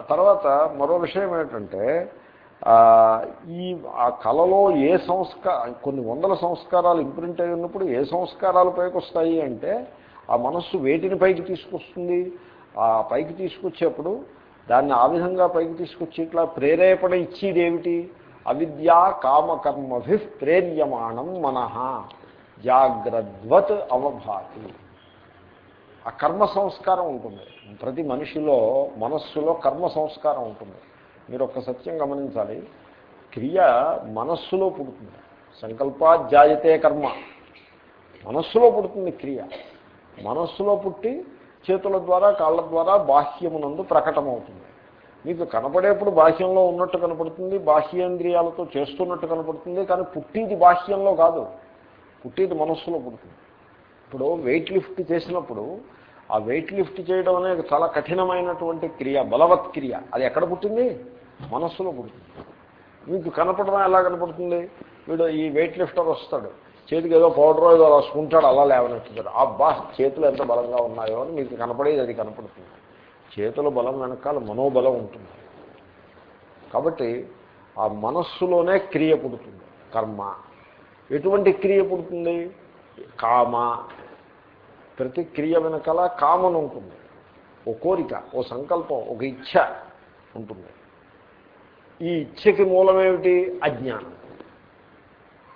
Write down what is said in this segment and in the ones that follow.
తర్వాత మరో విషయం ఏంటంటే ఈ ఆ కళలో ఏ సంస్కార కొన్ని వందల సంస్కారాలు ఇంప్రింట్ అయి ఉన్నప్పుడు ఏ సంస్కారాలు పైకొస్తాయి అంటే ఆ మనస్సు వేటిని పైకి తీసుకొస్తుంది? ఆ పైకి తీసుకొచ్చేప్పుడు దాన్ని ఆ విధంగా పైకి తీసుకొచ్చి ఇట్లా ప్రేరేపణ ఇచ్చేది ఏమిటి? అవిద్యా కామకర్మభి ప్రేర్యమాణం మనః జాగ్రద్వత్ అవభాతి. ఆ కర్మ సంస్కారం ఉంటుంది. ప్రతి మనిషిలో మనస్సులో కర్మ సంస్కారం ఉంటుంది. మీరు ఒక సత్యం గమనించాలి. క్రియ మనస్సులో పుడుతుంది. సంకల్పాధ్యాయతే కర్మ. మనస్సులో పుడుతుంది క్రియ. మనస్సులో పుట్టి చేతుల ద్వారా కాళ్ళ ద్వారా బాహ్యమునందు ప్రకటమవుతుంది. మీకు కనపడేప్పుడు బాహ్యంలో ఉన్నట్టు కనపడుతుంది బాహ్యేంద్రియాలతో చేస్తున్నట్టు కనపడుతుంది కానీ పుట్టిది బాహ్యంలో కాదు. పుట్టిది మనస్సులో పుడుతుంది. ఇప్పుడు వెయిట్ లిఫ్ట్ చేసినప్పుడు ఆ వెయిట్ లిఫ్ట్ చేయడం అనేది చాలా కఠినమైనటువంటి క్రియ బలవత్ క్రియ. అది ఎక్కడ పుట్టింది? మనస్సులో పుడుతుంది. మీకు కనపడడం ఎలా కనపడుతుంది? వీడు ఈ వెయిట్ లిఫ్టర్ వస్తాడు. చేతికి ఏదో పౌడర్ ఏదో రాసుకుంటాడు అలా లేవనెత్తుతాడు. అబ్బా చేతులు ఎంత బలంగా ఉన్నాయో అని మీకు కనపడేది అది కనపడుతుంది. చేతుల బలం వెనకాల మనోబలం ఉంటుంది. కాబట్టి ఆ మనస్సులోనే క్రియ పుడుతుంది. కర్మ. ఎటువంటి క్రియ పుడుతుంది? కామ ప్రతి క్రియ వెనకాల కామన్ ఉంటుంది ఓ కోరిక ఓ సంకల్పం ఒక ఇచ్ఛ ఉంటుంది. ఈ ఇచ్ఛకి మూలమేమిటి? అజ్ఞానం.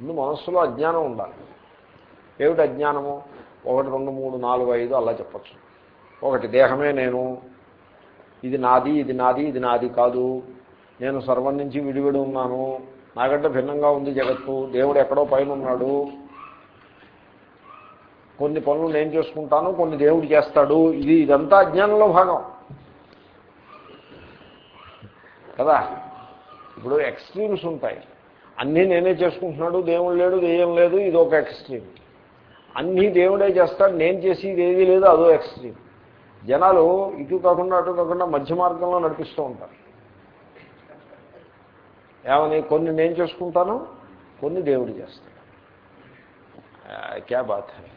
ముందు మనస్సులో అజ్ఞానం ఉండాలి. ఏమిటి అజ్ఞానము? ఒకటి రెండు మూడు నాలుగు ఐదు అలా చెప్పచ్చు. ఒకటి దేహమే నేను. ఇది నాది ఇది నాది ఇది నాది కాదు. నేను సర్వం నుంచి విడివిడి ఉన్నాను. నాకంటే భిన్నంగా ఉంది జగత్తు. దేవుడు ఎక్కడో పైన ఉన్నాడు కొన్ని పనులు నేను చేసుకుంటాను కొన్ని దేవుడు చేస్తాడు. ఇది ఇదంతా అజ్ఞానంలో భాగం. కదా? ఇప్పుడు ఎక్స్ట్రీమ్స్ ఉంటాయి. అన్నీ నేనే చేసుకుంటున్నాడు దేవుడు లేడు దెయ్యం లేదు ఇది ఒక ఎక్స్ట్రీమ్. అన్నీ దేవుడే చేస్తాడు నేను చేసి ఏది లేదు అదో ఎక్స్ట్రీమ్. జనాలు ఇటు కాకుండా అటు కాకుండా మధ్య మార్గంలో నడిపిస్తూ ఉంటారు. ఏమని? కొన్ని నేను చేసుకుంటాను కొన్ని దేవుడు చేస్తాడు. క్యా బాత్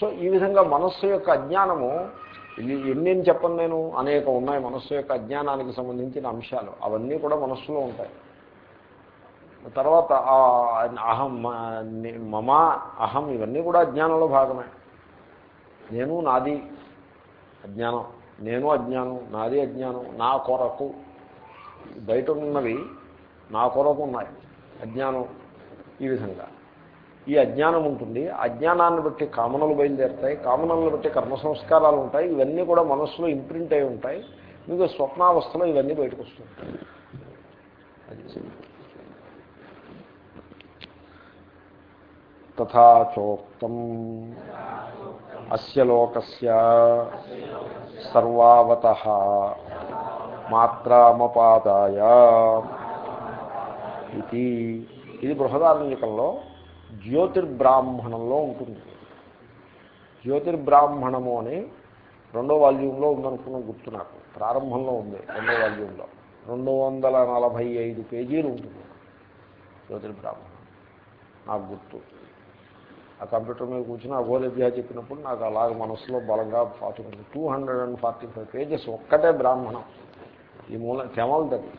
సో ఈ విధంగా మనస్సు యొక్క అజ్ఞానము ఇది చెప్పను నేను అనేక ఉన్నాయి. మనస్సు యొక్క అజ్ఞానానికి సంబంధించిన అంశాలు. అవన్నీ కూడా మనస్సులో ఉంటాయి. తర్వాత అహం మమ అహం ఇవన్నీ కూడా అజ్ఞానంలో భాగమే. నేను నాది అజ్ఞానం. నేను అజ్ఞానం నాది అజ్ఞానం నా కొరకు. బయట ఉన్నవి నా కొరకు ఉన్నాయి. అజ్ఞానం ఈ విధంగా. ఈ అజ్ఞానం ఉంటుంది. అజ్ఞానాన్ని బట్టి కామనలు బయలుదేరుతాయి. కామనలను బట్టి కర్మ సంస్కారాలు ఉంటాయి. ఇవన్నీ కూడా మనస్సులో ఇంప్రింట్ అయి ఉంటాయి. మీకు స్వప్నావస్థలో ఇవన్నీ బయటకు వస్తుంటాయి తథాచోక్తం అస్య లోకస్య సర్వావత మాత్రామపాదాయ. ఇది ఇది బృహదారంకంలో జ్యోతిర్బ్రాహ్మణంలో ఉంటుంది. జ్యోతిర్బ్రాహ్మణము అని రెండో వాల్యూంలో ఉందనుకున్న గుర్తు నాకు. ప్రారంభంలో ఉంది రెండో వాల్యూంలో రెండు వందల నలభై ఐదు పేజీలు ఉంటుంది. జ్యోతిర్బ్రాహ్మణం. నాకు గుర్తు. ఆ కంప్యూటర్ మీద కూర్చుని అఘోదభ్యా చెప్పినప్పుడు నాకు అలాగ మనసులో బలంగా పాతుకుంది. Two hundred and forty five pages ఒక్కటే బ్రాహ్మణం. ఈ మూల తెమలదది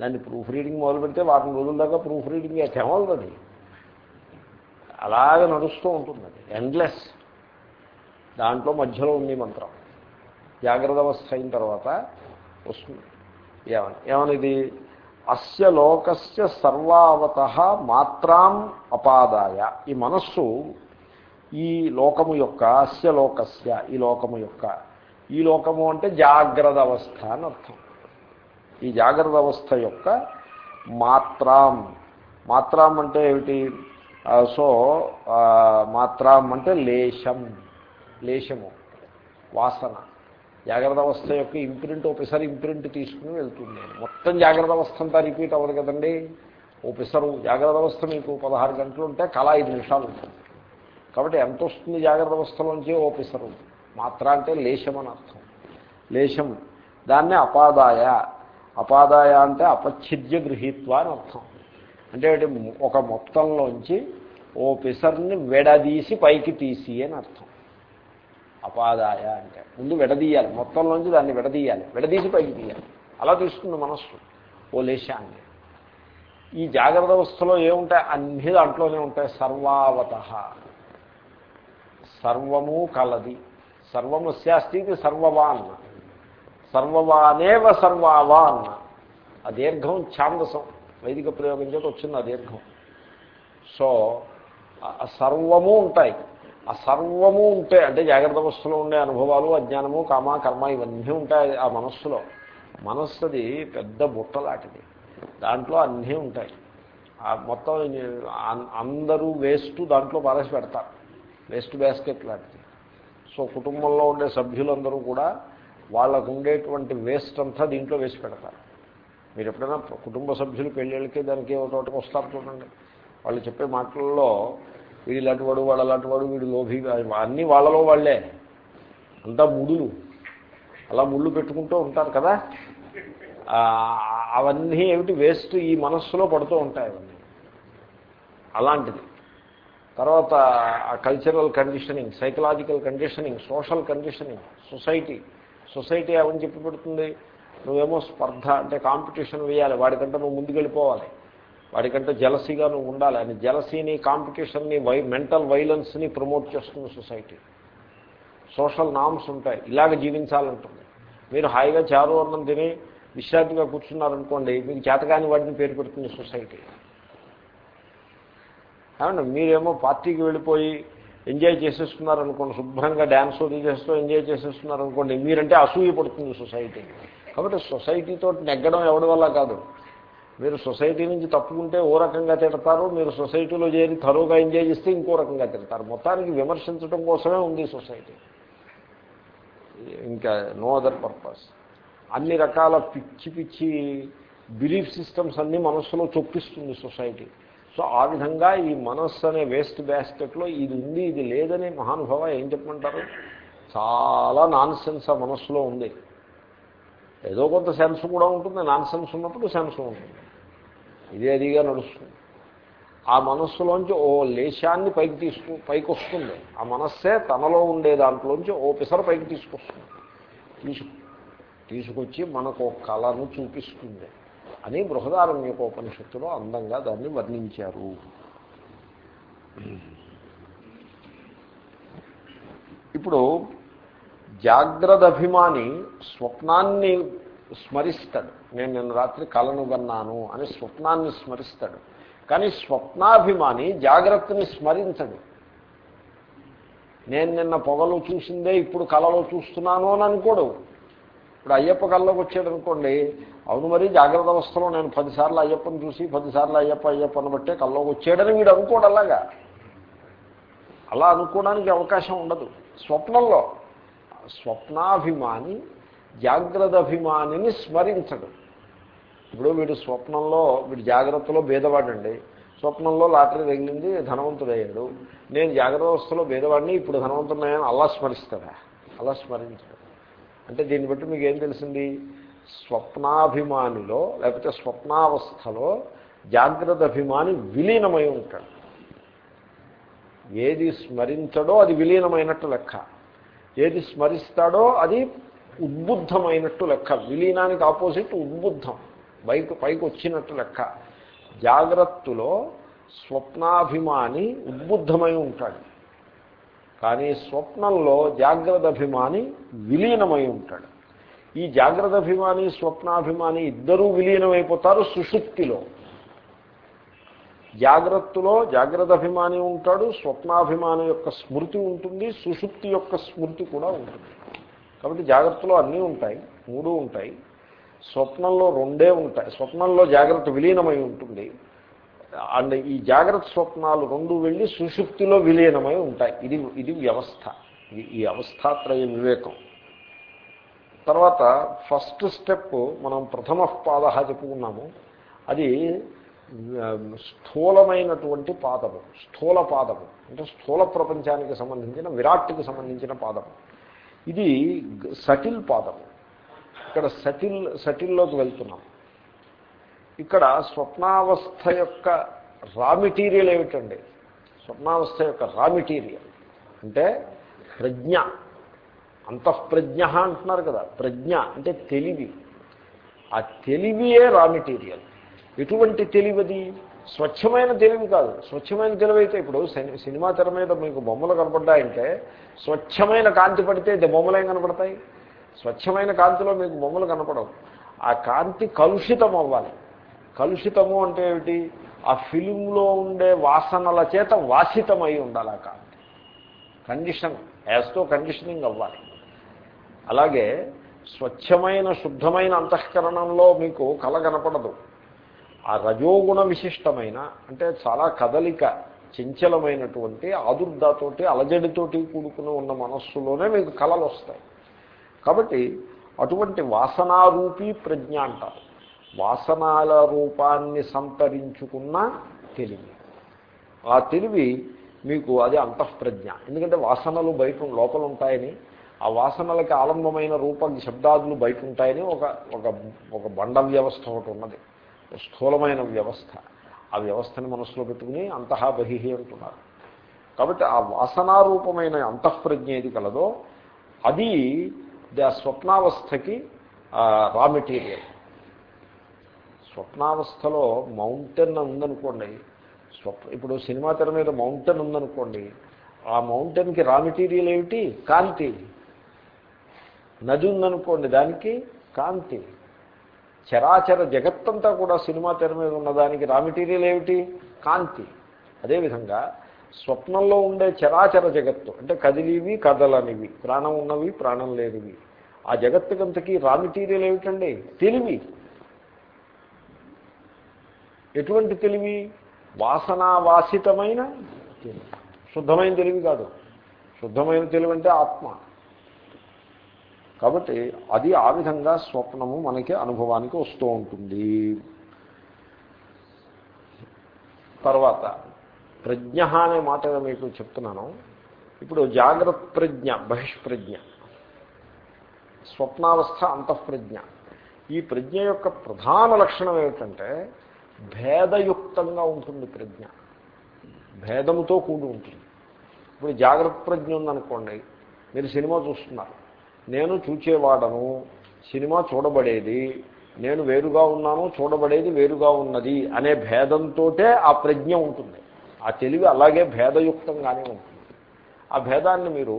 దాన్ని ప్రూఫ్ రీడింగ్ మొదలు పెడితే వారం రోజుల దాకా ప్రూఫ్ రీడింగ్ తెమలదది అలాగ నడుస్తూ ఉంటుంది అది. ఎండ్లెస్ దాంట్లో మధ్యలో ఉంది మంత్రం. జాగ్రత్త అవస్థ అయిన తర్వాత వస్తుంది. ఏమని? ఏమనిది అస్య లోకస్య సర్వావత మాత్రాం అపాదాయ. ఈ మనస్సు ఈ లోకము యొక్క అస్య లోకస్య ఈ లోకము యొక్క. ఈ లోకము అంటే జాగ్రత్త అవస్థ అని అర్థం. ఈ జాగ్రత్త అవస్థ యొక్క మాత్రాం. మాత్రాం అంటే ఏమిటి? సో మాత్రం అంటే లేశం లేశము వాసన. జాగ్రత్త అవస్థ యొక్క ఇంప్రింట్ ఒకసారి ఇంప్రింట్ తీసుకుని వెళ్తుంది. మొత్తం జాగ్రత్త అవస్థ అంతా రిపీట్ అవ్వదు కదండి. ఓ పిసరు జాగ్రత్త అవస్థ మీకు పదహారు గంటలు ఉంటే కళ ఐదు నిమిషాలు ఉంటుంది. కాబట్టి ఎంత వస్తుంది జాగ్రత్త అవస్థలోంచి ఓ పిసరు మాత్ర అంటే లేశం అని అర్థం. లేశం దాన్నే అపాదాయ. అపాదాయ అంటే అపచ్ఛిద్య గృహీత్వ అని అర్థం. అంటే ఒక మొత్తంలోంచి ఓ పిసర్ని వెడదీసి పైకి తీసి అని అర్థం. అపాదాయ అంటే ముందు విడదీయాలి మొత్తంలోంచి దాన్ని విడదీయాలి విడదీసి పైకి తీయాలి. అలా తీసుకుంది మనస్సు ఓ లేశాన్ని. ఈ జాగ్రత్త అవస్థలో ఏముంటాయి? అన్ని దాంట్లోనే ఉంటాయి సర్వావత. సర్వము కలది. సర్వము శాస్త్రీకి సర్వవాన్ సర్వవానేవ సర్వావాన్ ఆ దీర్ఘం ఛాందసం. వైదిక ప్రయోగం చేత వచ్చింది ఆ దీర్ఘం. సో ఆ సర్వము ఉంటాయి. ఆ సర్వము ఉంటే అంటే జాగ్రత్త అవస్థలో ఉండే అనుభవాలు అజ్ఞానము కామ కర్మ ఇవన్నీ ఉంటాయి ఆ మనస్సులో. మనస్సుది పెద్ద బుట్టలాంటిది దాంట్లో అన్నీ ఉంటాయి. ఆ మొత్తం అందరూ వేస్ట్ దాంట్లో పారేసి పెడతారు. వేస్ట్ బ్యాస్కెట్ లాంటిది. సో కుటుంబంలో ఉండే సభ్యులందరూ కూడా వాళ్ళకు ఉండేటువంటి వేస్ట్ అంతా దీంట్లో వేసి పెడతారు. మీరు ఎప్పుడైనా కుటుంబ సభ్యులు పెళ్ళిళ్ళకి దానికి ఒకటి వస్తారు చూడండి. వాళ్ళు చెప్పే మాటల్లో వీడు ఇలాంటి వాడు వాడు అలాంటి వాడు వీడు లోభి అన్నీ వాళ్ళలో వాళ్ళే. అంతా ముడులు. అలా ముళ్ళు పెట్టుకుంటూ ఉంటారు కదా? అవన్నీ ఏమిటి వేస్ట్ ఈ మనస్సులో పడుతూ ఉంటాయి అవన్నీ. అలాంటిది. తర్వాత cultural conditioning psychological conditioning social conditioning society society ఏమని చెప్పి పెడుతుంది? నువ్వేమో స్పర్ధ అంటే కాంపిటీషన్ వేయాలి. వాడికంటే నువ్వు ముందుకెళ్ళిపోవాలి. వాడికంటే జలసీగా నువ్వు ఉండాలి. అని జలసీని కాంపిటీషన్ని వై మెంటల్ వైలెన్స్ని ప్రమోట్ చేస్తుంది సొసైటీ. సోషల్ నామ్స్ ఉంటాయి. ఇలాగ జీవించాలంటుంది. మీరు హాయిగా చారు అన్నం తిని విశ్రాంతిగా కూర్చున్నారనుకోండి మీకు చేతకాని వాడిని పేరు పెడుతుంది సొసైటీ. ఏమండి మీరేమో పార్టీకి వెళ్ళిపోయి ఎంజాయ్ చేసేస్తున్నారనుకోండి శుభ్రంగా డ్యాన్స్ అది చేస్తూ ఎంజాయ్ చేసేస్తున్నారనుకోండి మీరంటే అసూయ పడుతుంది సొసైటీ కాబట్టి సొసైటీతో నెగ్గడం ఎవడి వల్ల కాదు. మీరు సొసైటీ నుంచి తప్పుకుంటే ఓ రకంగా తిడతారు మీరు సొసైటీలో చేరి తరువుగా ఎంజాయ్ చేస్తే ఇంకో రకంగా తిడతారు. మొత్తానికి విమర్శించడం కోసమే ఉంది సొసైటీ. ఇంకా నో అదర్ పర్పస్. అన్ని రకాల పిచ్చి పిచ్చి బిలీఫ్ సిస్టమ్స్ అన్నీ మనస్సులో చొప్పిస్తుంది సొసైటీ. సో ఆ విధంగా ఈ మనస్సు అనే వేస్ట్ బ్యాస్కెట్లో ఇది ఉంది ఇది లేదని మహానుభావ ఏం చెప్పమంటారు? చాలా నాన్ సెన్స్ ఆ మనస్సులో ఉంది. ఏదో కొంత సెన్స్ కూడా ఉంటుంది నాన్ సెన్స్ ఉన్నప్పుడు సెన్స్ ఉంటుంది. ఇదే అదిగా నడుస్తుంది. ఆ మనస్సులోంచి ఓ లేశాన్ని పైకి తీసుకు పైకి వస్తుంది ఆ మనస్సే తనలో ఉండే దాంట్లోంచి ఓ పిసర పైకి తీసుకొస్తుంది. తీసు తీసుకొచ్చి మనకు ఒక కళను చూపిస్తుంది అని ఉపనిషత్తులో అందంగా దాన్ని వర్ణించారు. ఇప్పుడు జాగ్రత్త అభిమాని స్వప్నాన్ని స్మరిస్తాడు. నేను నిన్న రాత్రి కలను కన్నాను అని స్వప్నాన్ని స్మరిస్తాడు. కానీ స్వప్నాభిమాని జాగ్రత్తని స్మరించడు. నేను నిన్న పొగలు చూసిందే ఇప్పుడు కళలో చూస్తున్నాను అని అనుకోడు. ఇప్పుడు అయ్యప్ప కళ్ళలోకి వచ్చాడు అనుకోండి అవును మరి జాగ్రత్త అవస్థలో నేను పదిసార్లు అయ్యప్పని చూసి పదిసార్లు అయ్యప్ప అయ్యప్పని బట్టే కళ్ళలోకి వచ్చాడని వీడు అనుకోడు అలాగా. అలా అనుకోవడానికి అవకాశం ఉండదు. స్వప్నంలో స్వప్నాభిమాని జాగ్రత్త అభిమానిని స్మరించడు. ఇప్పుడు వీడు స్వప్నంలో వీడు జాగ్రత్తలో భేదవాడండి. స్వప్నంలో లాటరీ తగిలింది ధనవంతుడయ్యాడు. నేను జాగ్రత్త అవస్థలో భేదవాడిని ఇప్పుడు ధనవంతుడయ్యాను అలా స్మరిస్తాడా అలా స్మరించడం. అంటే దీన్ని బట్టి మీకు ఏం తెలిసింది? స్వప్నాభిమానిలో లేకపోతే స్వప్నావస్థలో జాగ్రత్త అభిమాని విలీనమై ఉంటాడు. ఏది స్మరించడో అది విలీనమైనట్టు లెక్క. ఏది స్మరిస్తాడో అది ఉద్బుద్ధమైనట్టు లెక్క. విలీనానికి ఆపోజిట్ ఉద్బుద్ధం. పైకి పైకి వచ్చినట్టు లెక్క. జాగ్రత్తలో స్వప్నాభిమాని ఉద్బుద్ధమై ఉంటాడు. కానీ స్వప్నంలో జాగ్రత్త అభిమాని విలీనమై ఉంటాడు. ఈ జాగ్రత్త అభిమాని స్వప్నాభిమాని ఇద్దరూ విలీనమైపోతారు సుషుప్తిలో. జాగ్రత్తలో జాగ్రత్త అభిమాని ఉంటాడు స్వప్నాభిమాని యొక్క స్మృతి ఉంటుంది సుషుప్తి యొక్క స్మృతి కూడా ఉంటుంది. కాబట్టి జాగ్రత్తలో అన్నీ ఉంటాయి మూడు ఉంటాయి. స్వప్నంలో రెండే ఉంటాయి. స్వప్నంలో జాగ్రత్త విలీనమై ఉంటుంది. అండ్ ఈ జాగ్రత్త స్వప్నాలు రెండు వెళ్ళి సుషుప్తిలో విలీనమై ఉంటాయి. ఇది ఇది వ్యవస్థ. ఈ అవస్థాత్రయ వివేకం. తర్వాత ఫస్ట్ స్టెప్ మనం ప్రథమ పాద చెప్పుకున్నాము అది స్థూలమైనటువంటి పాదము స్థూల పాదము అంటే స్థూల ప్రపంచానికి సంబంధించిన విరాట్కి సంబంధించిన పాదము. ఇది సటిల్ పాదము. ఇక్కడ సటిల్ సటిల్లోకి వెళ్తున్నాం. ఇక్కడ స్వప్నావస్థ యొక్క రా మెటీరియల్ ఏమిటండి? స్వప్నావస్థ యొక్క రా మెటీరియల్. అంటే ప్రజ్ఞ. అంతఃప్రజ్ఞ అంటున్నారు కదా ప్రజ్ఞ అంటే తెలివి. ఆ తెలివియే రా మెటీరియల్. ఎటువంటి తెలివిది? స్వచ్ఛమైన తెలివి కాదు. స్వచ్ఛమైన తెలివి అయితే ఇప్పుడు సినిమా తెర మీద మీకు బొమ్మలు కనపడ్డాయంటే స్వచ్ఛమైన కాంతి పడితే బొమ్మలేం కనపడతాయి? స్వచ్ఛమైన కాంతిలో మీకు బొమ్మలు కనపడవు. ఆ కాంతి కలుషితం అవ్వాలి. కలుషితము అంటే ఏమిటి? ఆ ఫిలింలో ఉండే వాసనల చేత వాసితమై ఉండాలి ఆ కాంతి. కండిషన్ యాజ్తో కండిషనింగ్ అవ్వాలి. అలాగే స్వచ్ఛమైన శుద్ధమైన అంతఃకరణంలో మీకు కళ కనపడదు. ఆ రజోగుణ విశిష్టమైన అంటే చాలా కదలిక చంచలమైనటువంటి ఆదుర్దాతోటి అలజడితోటి కూడుకుని ఉన్న మనస్సులోనే మీకు కళలు వస్తాయి. కాబట్టి అటువంటి వాసనారూపీ ప్రజ్ఞ అంటారు. వాసనాల రూపాన్ని సంతరించుకున్న తెలివి. ఆ తెలివి మీకు అది అంతఃప్రజ్ఞ. ఎందుకంటే వాసనలు బయట లోపల ఉంటాయని ఆ వాసనలకి ఆలంబమైన రూప శబ్దాదులు బయట ఉంటాయని ఒక ఒక ఒక బండ వ్యవస్థ ఒకటి ఉన్నది. స్థూలమైన వ్యవస్థ. ఆ వ్యవస్థని మనసులో పెట్టుకుని అంతః బహిహి అంటున్నారు. కాబట్టి ఆ వాసనారూపమైన అంతఃప్రజ్ఞ ఏది కలదో అది ఆ స్వప్నావస్థకి రా మెటీరియల్. స్వప్నావస్థలో మౌంటైన్ ఉందనుకోండి స్వప్న ఇప్పుడు సినిమా తెర మీద మౌంటైన్ ఉందనుకోండి ఆ మౌంటైన్కి రా మెటీరియల్ ఏమిటి? కాంతి. నది ఉందనుకోండి దానికి కాంతి. చరాచర జగత్తంతా కూడా సినిమా తెర మీద ఉన్నదానికి రా మెటీరియల్ ఏమిటి? కాంతి. అదేవిధంగా స్వప్నంలో ఉండే చరాచర జగత్తు అంటే కదిలివి కదలనివి ప్రాణం ఉన్నవి ప్రాణం లేనివి. ఆ జగత్తుకంతకీ రా మెటీరియల్ ఏమిటండి? తెలివి. ఎటువంటి తెలివి? వాసనావాసితమైన తెలివి. శుద్ధమైన తెలివి కాదు. శుద్ధమైన తెలివి అంటే ఆత్మ. కాబట్టి అది ఆ విధంగా స్వప్నము మనకి అనుభవానికి వస్తూ ఉంటుంది. తర్వాత ప్రజ్ఞ అనే మాట మీకు చెప్తున్నాను. ఇప్పుడు జాగ్రత్త ప్రజ్ఞ బహిష్ప్రజ్ఞ. స్వప్నావస్థ అంతఃప్రజ్ఞ. ఈ ప్రజ్ఞ యొక్క ప్రధాన లక్షణం ఏమిటంటే భేదయుక్తంగా ఉంటుంది ప్రజ్ఞ. భేదముతో కూడి ఉంటుంది. ఇప్పుడు జాగ్రత్త ప్రజ్ఞ ఉందనుకోండి మీరు సినిమా చూస్తున్నారు. నేను చూచేవాడను సినిమా చూడబడేది నేను వేరుగా ఉన్నాను చూడబడేది వేరుగా ఉన్నది అనే భేదంతో ఆ ప్రజ్ఞ ఉంటుంది. ఆ తెలివి అలాగే భేదయుక్తంగానే ఉంటుంది. ఆ భేదాన్ని మీరు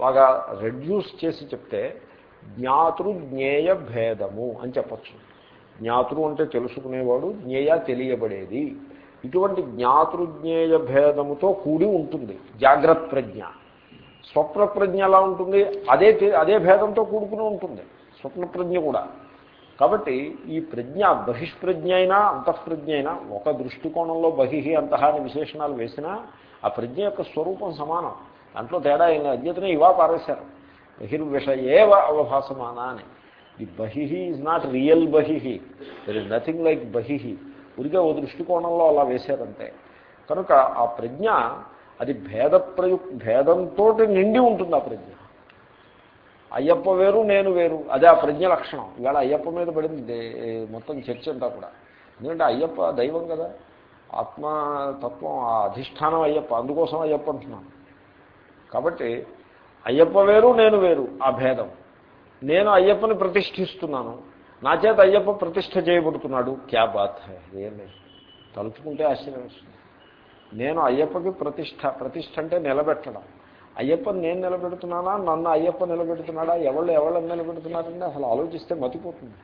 బాగా రెడ్యూస్ చేసి చెప్తే జ్ఞాతృ జ్ఞేయ భేదము అని చెప్పచ్చు. జ్ఞాతృ అంటే తెలుసుకునేవాడు జ్ఞేయ తెలియబడేది. ఇటువంటి జ్ఞాతృజ్ఞేయ భేదముతో కూడి ఉంటుంది జాగ్రత్త ప్రజ్ఞ. స్వప్న ప్రజ్ఞ ఎలా ఉంటుంది. అదే అదే భేదంతో కూడుకుని ఉంటుంది. స్వప్న ప్రజ్ఞ కూడా. కాబట్టి ఈ ప్రజ్ఞ బహిష్ప్రజ్ఞ అయినా అంతఃప్రజ్ఞ అయినా ఒక దృష్టికోణంలో బహిహి అంతః అని విశేషణాలు వేసినా ఆ ప్రజ్ఞ యొక్క స్వరూపం సమానం. దాంట్లో తేడా అయిన అద్యతనే ఇవా పారేశారు. బహిర్విషయేవ అవభాసమానా అని. ది బహిహి ఈజ్ నాట్ రియల్ బహిహి దర్ ఇస్ నథింగ్ లైక్ బహిహి ఉరిగా ఓ దృష్టికోణంలో అలా వేశారంతే. కనుక ఆ ప్రజ్ఞ అది భేద ప్రయుక్ భేదంతో నిండి ఉంటుంది ఆ ప్రజ్ఞ. అయ్యప్ప వేరు నేను వేరు. అదే ఆ ప్రజ్ఞ లక్షణం. ఇవాళ అయ్యప్ప మీద పడింది. మొత్తం చర్చ అంతా కూడా. ఎందుకంటే అయ్యప్ప దైవం కదా. ఆత్మతత్వం ఆ అధిష్టానం అయ్యప్ప. అందుకోసం అయ్యప్ప అంటున్నాను. కాబట్టి అయ్యప్ప వేరు నేను వేరు ఆ భేదం. నేను అయ్యప్పని ప్రతిష్ఠిస్తున్నాను. నా చేత అయ్యప్ప ప్రతిష్ఠ చేయబడుతున్నాడు. క్యా బాత్ ఏం లేదు తలుచుకుంటే ఆశ్చర్యం వస్తుంది. నేను అయ్యప్పకి ప్రతిష్ట ప్రతిష్ట అంటే నిలబెట్టడం. అయ్యప్పని నేను నిలబెడుతున్నానా? నన్ను అయ్యప్ప నిలబెడుతున్నాడా? ఎవళ్ళు ఎవళ్ళని నిలబెడుతున్నారండి? అసలు ఆలోచిస్తే మతిపోతుంది.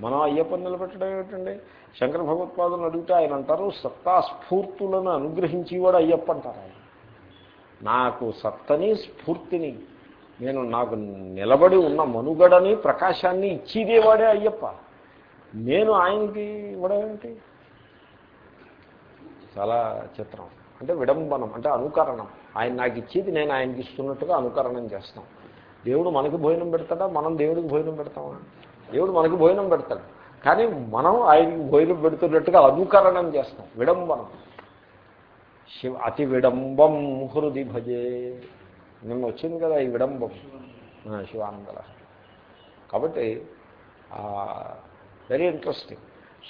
మనం అయ్యప్పని నిలబెట్టడం ఏమిటండి? శంకర భగవత్పాదులను అడిగితే ఆయన అంటారు సత్తా స్ఫూర్తులను అనుగ్రహించేవాడు అయ్యప్ప అంటారు ఆయన. నాకు సత్తని స్ఫూర్తిని నేను నాకు నిలబడి ఉన్న మనుగడని ప్రకాశాన్ని ఇచ్చేదేవాడే అయ్యప్ప. నేను ఆయనకి ఇవ్వడం ఏంటి చాలా చిత్రం. అంటే విడంబనం అంటే అనుకరణం. ఆయన నాకు ఇచ్చేది నేను ఆయనకి ఇస్తున్నట్టుగా అనుకరణం చేస్తాం. దేవుడు మనకి భోజనం పెడతాడా? మనం దేవుడికి భోజనం పెడతామా? దేవుడు మనకి భోజనం పెడతాడు. కానీ మనం ఆయనకి భోజనం పెడుతున్నట్టుగా అనుకరణం చేస్తాం. విడంబనం. శివ అతి విడంబం హృది భజే. నిన్న వచ్చింది కదా ఈ విడంబం. శివానందల కాబట్టి వెరీ ఇంట్రెస్టింగ్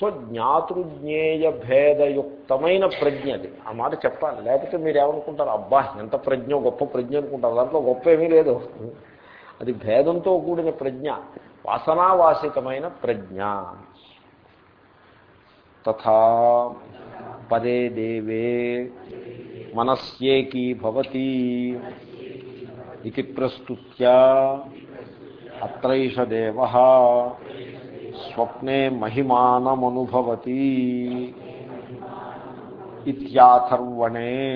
సో జ్ఞాతృజ్ఞేయ భేదయుక్తమైన ప్రజ్ఞ అది. ఆ మాట చెప్పాలి. లేకపోతే మీరు ఏమనుకుంటారు? అబ్బా ఎంత ప్రజ్ఞ గొప్ప ప్రజ్ఞ అనుకుంటారు. దాంట్లో గొప్ప ఏమీ లేదు. అది భేదంతో కూడిన ప్రజ్ఞ. వాసనావాసితమైన ప్రజ్ఞ. తథా పదే దేవే మనస్యేకీ భవతి ఇది ప్రస్తుత్యా అత్రైష దేవ స్వప్నే మహిమానమనుభవతి ఇత్యాథర్వణే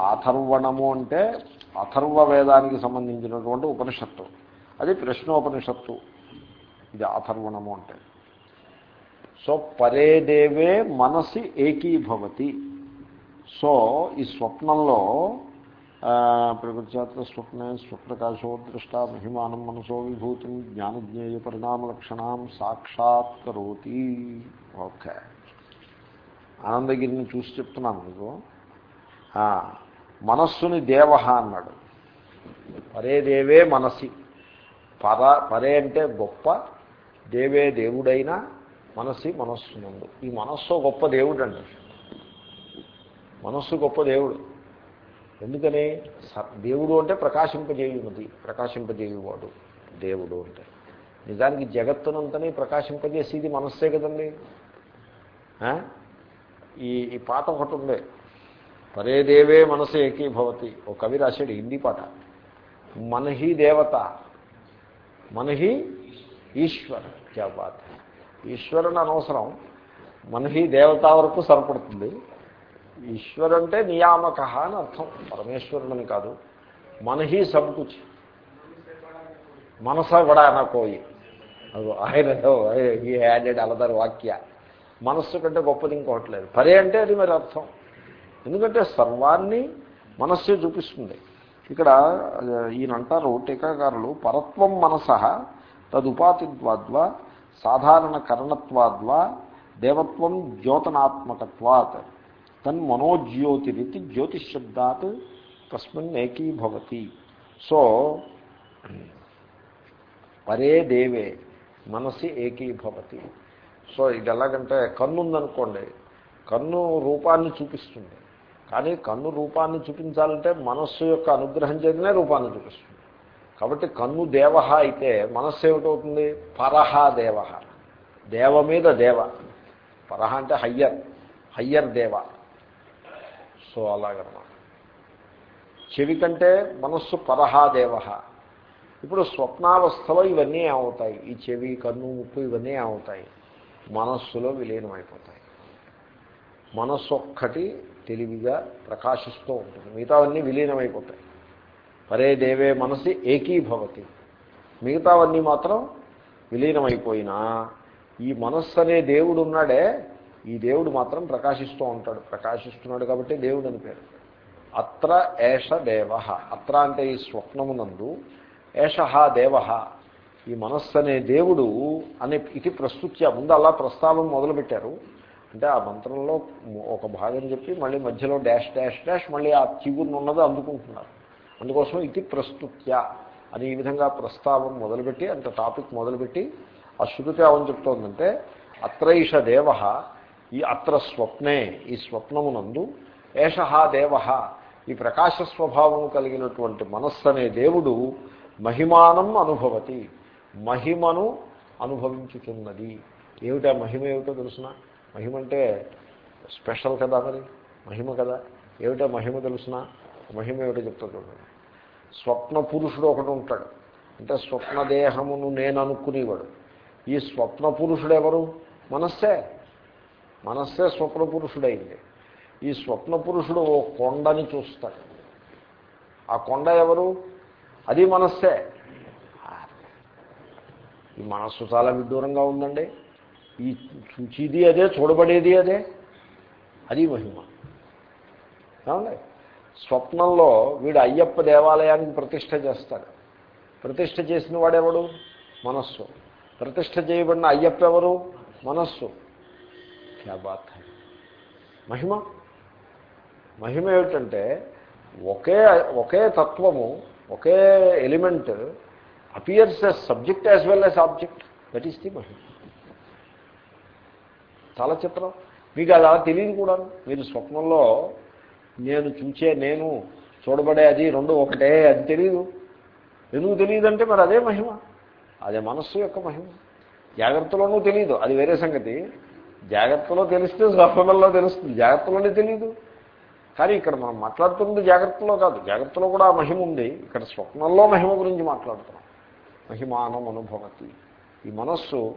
ఆథర్వణము అంటే అథర్వ వేదానికి సంబంధించినటువంటి ఉపనిషత్తు. అది ప్రశ్నోపనిషత్తు. ఇది ఆథర్వణము అంటే. సో పరే దేవే మనసి ఏకీభవతి. సో ఈ స్వప్నంలో ప్రకృత్యాత్మ స్వప్నే స్వప్నకాశో దృష్ట మహిమానం మనసో విభూతిని జ్ఞానజ్ఞేయ పరిణామలక్షణం సాక్షాత్కరోతి ఓకే. ఆనందగిరిని చూసి చెప్తున్నాను మీకు. మనస్సుని దేవ అన్నాడు. పరే దేవే మనసి. పర పరే అంటే గొప్ప దేవే దేవుడైనా మనసి మనస్సునందు. ఈ మనస్సు గొప్ప దేవుడు అండి మనస్సు గొప్ప దేవుడు. ఎందుకని దేవుడు అంటే ప్రకాశింపజేయున్నది ప్రకాశింపజేయువాడు దేవుడు అంటే. నిజానికి జగత్తునంతని ప్రకాశింపజేసేది మనస్సే కదండి. ఈ ఈ పాట ఒకటి ఉండే పరే దేవే మనసు ఏకీభవతి ఓ కవి రాశాడు హిందీ పాట. మనహి దేవత మనహి ఈశ్వర్ క్యా బాత్ ఈశ్వరుని అనవసరం. మనహి దేవత వరకు సరిపడుతుంది. ఈశ్వరంటే నియామక అని అర్థం. పరమేశ్వరుడని కాదు. మనహి సబ్కుచ్. మనస కూడా అనకోయి. అది ఆయన ఈ యాడెడ్ అలదర్ వాక్య. మనస్సు కంటే గొప్పది ఇంకోటి లేదు. పరే అంటే అది మరి అర్థం. ఎందుకంటే సర్వాన్ని మనస్సే చూపిస్తుంది. ఇక్కడ ఈయన అంటారు టీకాకారులు పరత్వం మనస తదుపాతిద్వాద్వా సాధారణ కరణత్వాద్వా దేవత్వం ద్యోతనాత్మకత్వాత్ తన్మనోజ్యోతిరితి జ్యోతిశబ్దాత్ తస్మిన్ ఏకీభవతి సో పరే దేవే మనసి ఏకీభవతి సో ఇది ఎలాగంటే కన్ను ఉందనుకోండి కన్ను రూపాన్ని చూపిస్తుంది. కానీ కన్ను రూపాన్ని చూపించాలంటే మనస్సు యొక్క అనుగ్రహం చేతనే రూపాన్ని చూపిస్తుంది. కాబట్టి కన్ను దేవ అయితే మనస్సు ఏమిటవుతుంది? పరహ దేవ దేవ మీద దేవ. పరహ అంటే హయ్యర్. హయ్యర్ దేవ. సో అలాగనమాట. చెవి కంటే మనస్సు పరహాదేవ. ఇప్పుడు స్వప్నావస్థలో ఇవన్నీ ఏమవుతాయి? ఈ చెవి కన్ను ముప్పు ఇవన్నీ ఏమవుతాయి? మనస్సులో విలీనమైపోతాయి. మనస్సు ఒక్కటి తెలివిగా ప్రకాశిస్తూ ఉంటుంది. మిగతావన్నీ విలీనమైపోతాయి. పరే దేవే మనసి ఏకీభవతి. మిగతావన్నీ మాత్రం విలీనమైపోయినా ఈ మనస్సు అనే దేవుడు ఉన్నాడే ఈ దేవుడు మాత్రం ప్రకాశిస్తూ ఉంటాడు. ప్రకాశిస్తున్నాడు కాబట్టి దేవుడు అని పేరు. అత్ర ఏష దేవ. అత్ర అంటే ఈ స్వప్నమునందు. ఏష దేవ. ఈ మనస్సు అనే దేవుడు అనే ఇది ప్రస్తుత్య. ముందు అలా ప్రస్తావం మొదలుపెట్టారు. అంటే ఆ మంత్రంలో ఒక భాగం చెప్పి మళ్ళీ మధ్యలో డాష్ డాష్ డాష్ మళ్ళీ ఆ చిగురును ఉన్నదో అందుకుంటున్నారు. అందుకోసం ఇది ప్రస్తుత్య అని ఈ విధంగా ప్రస్తావం మొదలుపెట్టి అంత టాపిక్ మొదలుపెట్టి ఆ శృతి ఏమని చెప్తోందంటే అత్రైష దేవ ఈ అత్ర స్వప్నే ఈ స్వప్నమునందు ఏష దేవ ఈ ప్రకాశ స్వభావం కలిగినటువంటి మనస్సు అనే దేవుడు మహిమానం అనుభవతి. మహిమను అనుభవించుతున్నది ఏమిటా మహిమ ఏమిటో తెలుసిన? మహిమ అంటే స్పెషల్ కదా మరి? మహిమ కదా? ఏమిటా మహిమ తెలుసిన? మహిమ ఏమిటో చెప్తా చూడండి. స్వప్న పురుషుడు ఒకడు ఉంటాడు. అంటే స్వప్నదేహమును నేను అనుకునేవాడు. ఈ స్వప్న పురుషుడు ఎవరు? మనస్సే. మనస్సే స్వప్న పురుషుడైంది ఈ స్వప్న పురుషుడు ఓ కొండని చూస్తాడు. ఆ కొండ ఎవరు? అది మనస్సే. ఈ మనస్సు చాలా విడ్డూరంగా ఉందండి. ఈ చూచిది అదే చూడబడేది అదే. అది మహిమ. ఏమండి? స్వప్నంలో వీడు అయ్యప్ప దేవాలయానికి ప్రతిష్ట చేస్తాడు. ప్రతిష్ట చేసిన వాడెవడు? మనస్సు. ప్రతిష్ట చేయబడిన అయ్యప్ప ఎవరు? మనస్సు. క్యా బాత్ మహిమ. మహిమ ఏమిటంటే ఒకే ఒకే తత్వము ఒకే element appears as subject as well as object. That is the మహిమ. చాలా చిత్రం. మీకు అలా తెలియదు కూడా. మీరు స్వప్నంలో నేను చూచే నేను చూడబడే అది రెండు ఒకటే అది తెలియదు ఎందుకు తెలియదంటే మరి అదే మహిమ. అదే మనస్సు యొక్క మహిమ. జాగ్రత్తలోనూ తెలియదు అది వేరే సంగతి. జాగ్రత్తలో తెలిస్తే స్వప్నంలో తెలుస్తుంది. జాగ్రత్తలోనే తెలియదు కానీ ఇక్కడ మనం మాట్లాడుతుంది జాగ్రత్తలో కాదు. జాగ్రత్తలో కూడా ఆ మహిమ ఉంది. ఇక్కడ స్వప్నంలో మహిమ గురించి మాట్లాడుతున్నాం. మహిమానం అనుభవతి. ఈ మనస్సు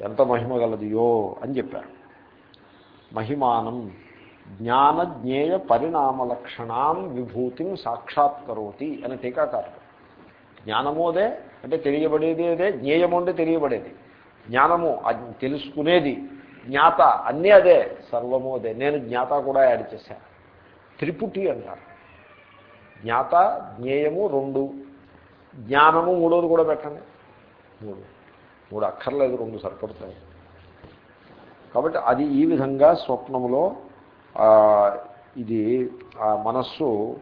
ఎంత మహిమ గలదియో అని చెప్పారు. మహిమానం జ్ఞాన జ్ఞేయ పరిణామ లక్షణాం విభూతిని సాక్షాత్కరోతి అని టీకాకారుడు. జ్ఞానము అదే అంటే తెలియబడేది అదే జ్ఞేయము అంటే తెలియబడేది. జ్ఞానము తెలుసుకునేది జ్ఞాత అన్నీ అదే సర్వము అదే. నేను జ్ఞాత కూడా యాడ్ చేశాను త్రిపుటి అంటారు. జ్ఞాత జ్ఞేయము రెండు. జ్ఞానము మూడోది కూడా పెట్టండి. మూడు. మూడు అక్కర్లేదు రెండు సరిపడతాయి. కాబట్టి అది ఈ విధంగా స్వప్నములో ఇది ఆ మనస్సు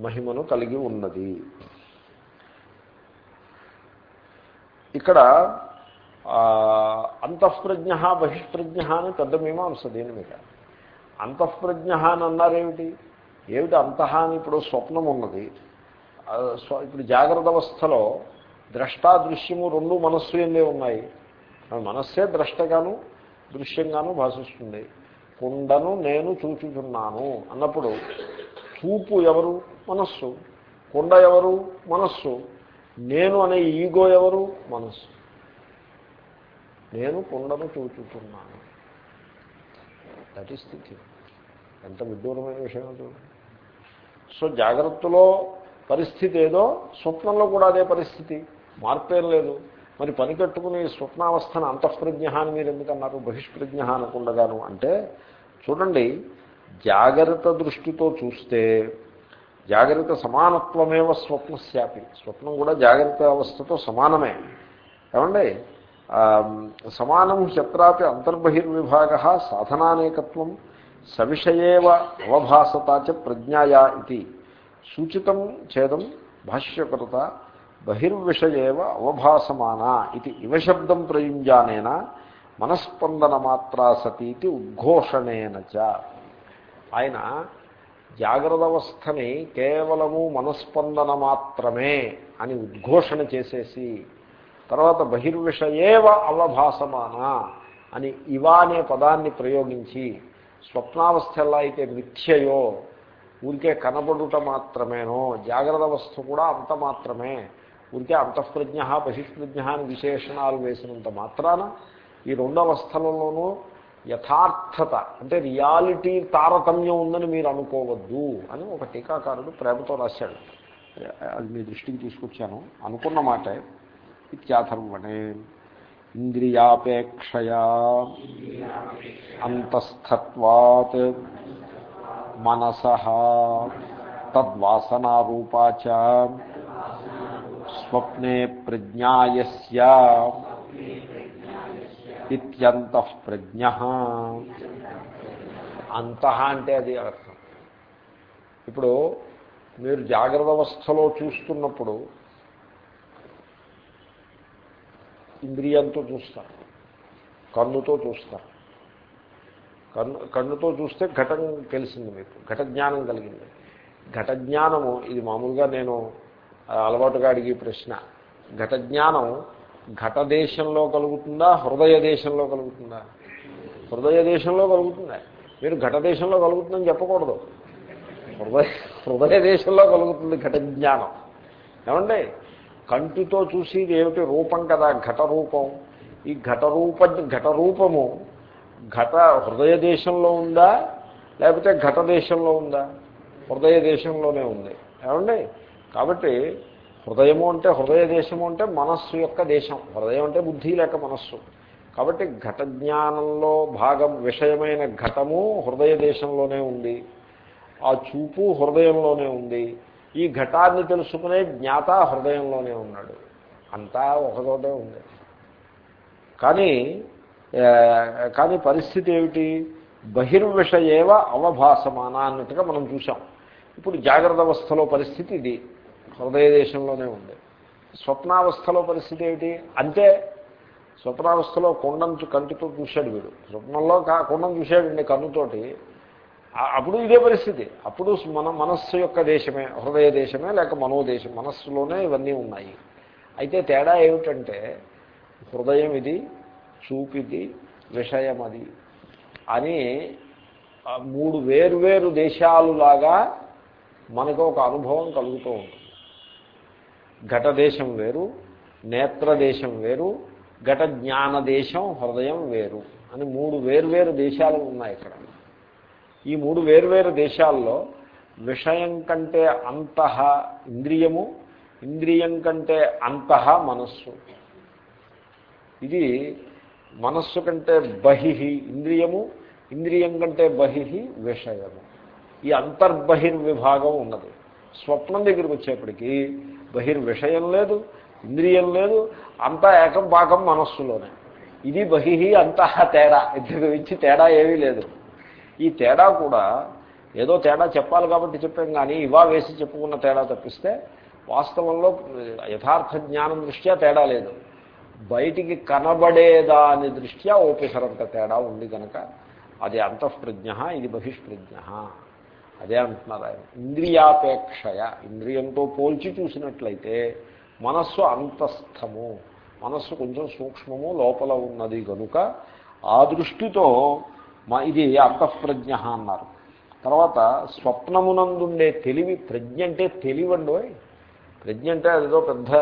మహిమను కలిగి ఉన్నది. ఇక్కడ అంతఃప్రజ్ఞ బహిష్ప్రజ్ఞ అని పెద్ద మీమాంస దీని మీద. అంతఃప్రజ్ఞ అని అన్నారేమిటి? ఏమిటి అంతః అని ఇప్పుడు స్వప్నం ఉన్నది? ఇప్పుడు జాగ్రత్త అవస్థలో ద్రష్టాదృశ్యము రెండు మనస్సు ఎందే ఉన్నాయి. మనస్సే ద్రష్టగాను దృశ్యంగాను భాషిస్తుంది. కుండను నేను చూచుచున్నాను అన్నప్పుడు చూపు ఎవరు? మనస్సు. కుండ ఎవరు? మనస్సు. నేను అనే ఈగో ఎవరు? మనస్సు. నేను కుండను చూచుతున్నాను. దట్ ఈస్ థింగ్ ఎంత విడ్డూరమైన విషయం సో జాగ్రత్తలో పరిస్థితి ఏదో స్వప్నంలో కూడా అదే పరిస్థితి. మార్పేం లేదు. మరి పని కట్టుకుని స్వప్నావస్థను అంతఃప్రజ్ఞ అని మీరు ఎందుకన్నారు? బహిష్ప్రజ్ఞ అనకుండగాను. అంటే చూడండి జాగ్రత్త దృష్టితో చూస్తే జాగ్రత్త సమానత్వమేవ స్వప్నశాపి స్వప్నం కూడా జాగ్రత్త అవస్థతో సమానమే. ఏమండి? సమానం శత్రాపి అంతర్బహిర్విభాగ సాధనానేకత్వం సవిషయేవ అవభాసత ప్రజ్ఞాయా ఇది. సూచితం చేదం భాష్యకృత బహిర్విషయేవ అవభాసమానా ఇది. ఇవశబ్దం శబ్దం మనస్పందన మాత్రా సతీతి ఉద్ఘోషణేన చ. ఆయన జాగ్రత్త అవస్థని కేవలము మనస్పందన మాత్రమే అని ఉద్ఘోషణ చేసేసి తర్వాత బహిర్విషయేవ అవభాసమాన అని ఇవా అనే పదాన్ని ప్రయోగించి స్వప్నావస్థ ఎలా అయితే మిథ్యయో ఊరికే కనబడుట మాత్రమేనో జాగ్రత్త అవస్థ కూడా అంత మాత్రమే ఊరికే అంతఃప్రజ్ఞ బహిష్ప్రజ్ఞ అని విశేషణాలు వేసినంత మాత్రాన ఈ రెండు అవస్థలలోనూ యథార్థత అంటే రియాలిటీ తారతమ్యం ఉందని మీరు అనుకోవద్దు అని ఒక టీకాకారుడు ప్రేమతో రాశాడు. అది మీ దృష్టికి తీసుకొచ్చాను. అనుకున్న మాటే ఇత్యాథర్వణే ఇంద్రియాపేక్షయా అంతస్థత్వాత్ మనస తద్వాసనారూపా స్వప్నే ప్రజ్ఞాయస్య ఇత్యంతః ప్రజ్ఞ అంత అంటే అది అర్థం। ఇప్పుడు మీరు జాగ్రత్త అవస్థలో చూస్తున్నప్పుడు ఇంద్రియంతో చూస్తారు. కన్నుతో చూస్తారు. కన్ను కన్నుతో చూస్తే ఘటం తెలిసింది మీకు ఘట జ్ఞానం కలిగింది. ఘట జ్ఞానము ఇది మామూలుగా నేను అలవాటుగా అడిగే ప్రశ్న. ఘట జ్ఞానం ఘట దేశంలో కలుగుతుందా హృదయ దేశంలో కలుగుతుందా? హృదయ దేశంలో కలుగుతుందా? మీరు ఘట దేశంలో కలుగుతుందని చెప్పకూడదు. హృదయ హృదయ దేశంలో కలుగుతుంది ఘట జ్ఞానం. ఏమండి? కంటితో చూసి ఇది ఏమిటి? రూపం కదా ఘట రూపం ఈ ఘట రూప ఘట రూపము ఘట హృదయ దేశంలో ఉందా? లేకపోతే ఘట దేశంలో ఉందా? హృదయ దేశంలోనే ఉంది. ఏమండి? కాబట్టి హృదయము అంటే హృదయ దేశము అంటే మనస్సు యొక్క దేశం. హృదయం అంటే బుద్ధి లేక మనస్సు. కాబట్టి ఘట జ్ఞానంలో భాగం విషయమైన ఘటము హృదయ దేశంలోనే ఉంది. ఆ చూపు హృదయంలోనే ఉంది. ఈ ఘటాన్ని తెలుసుకునే జ్ఞాత హృదయంలోనే ఉన్నాడు. అంతా ఒకచోటే ఉంది. కానీ కానీ పరిస్థితి ఏమిటి? బహిర్విషయేవ అవభాసమాన అన్నట్టుగా మనం చూసాం ఇప్పుడు జాగ్రత్త అవస్థలో పరిస్థితి ఇది. హృదయ దేశంలోనే ఉంది. స్వప్నావస్థలో పరిస్థితి ఏమిటి? అంతే. స్వప్నావస్థలో కొండను కంటితో చూశాడు వీడు. స్వప్నంలో కా కొండను చూశాడండి కన్నుతోటి. అప్పుడు ఇదే పరిస్థితి. అప్పుడు మన మనస్సు యొక్క దేశమే హృదయ దేశమే లేక మనోదేశం మనస్సులోనే ఇవన్నీ ఉన్నాయి. అయితే తేడా ఏమిటంటే హృదయం ఇది చూపిది విషయం అది అని మూడు మూడు వేర్వేరు దేశాలులాగా మనకు ఒక అనుభవం కలుగుతూ ఉంటుంది. ఘట దేశం వేరు నేత్ర దేశం వేరు ఘట జ్ఞాన దేశం హృదయం వేరు అని మూడు వేర్వేరు దేశాలు ఉన్నాయి ఇక్కడ. ఈ మూడు వేర్వేరు దేశాల్లో విషయం కంటే అంతః ఇంద్రియము ఇంద్రియం కంటే అంతః మనస్సు. ఇది మనస్సు కంటే బహి ఇంద్రియము ఇంద్రియం కంటే బహి విషయము. ఈ అంతర్బహిర్విభాగం ఉన్నది. స్వప్నం దగ్గరికి వచ్చేప్పటికీ బహిర్విషయం లేదు ఇంద్రియం లేదు అంతా ఏకం పాకం మనస్సులోనే. ఇది బహి అంతః తేడా. ఇద్దరు ఇచ్చి తేడా ఏమీ లేదు. ఈ తేడా కూడా ఏదో తేడా చెప్పాలి కాబట్టి చెప్పాం కానీ ఇవా వేసి చెప్పుకున్న తేడా తప్పిస్తే వాస్తవంలో యథార్థ జ్ఞానం దృష్ట్యా తేడా లేదు. బయటికి కనబడేదాని దృష్ట్యా ఓపెసరంత తేడా ఉంది కనుక అది అంతఃప్రజ్ఞ ఇది బహిష్ప్రజ్ఞ. అదే అంటున్నారు ఆయన. ఇంద్రియాపేక్షయ. ఇంద్రియంతో పోల్చి చూసినట్లయితే మనస్సు అంతస్థము. మనస్సు కొంచెం సూక్ష్మము లోపల ఉన్నది కనుక ఆ దృష్టితో మా ఇది అంతఃప్రజ్ఞ అన్నారు. తర్వాత స్వప్నమునందుండే తెలివి ప్రజ్ఞ అంటే తెలివండోయ్ ప్రజ్ఞ అంటే అదేదో పెద్ద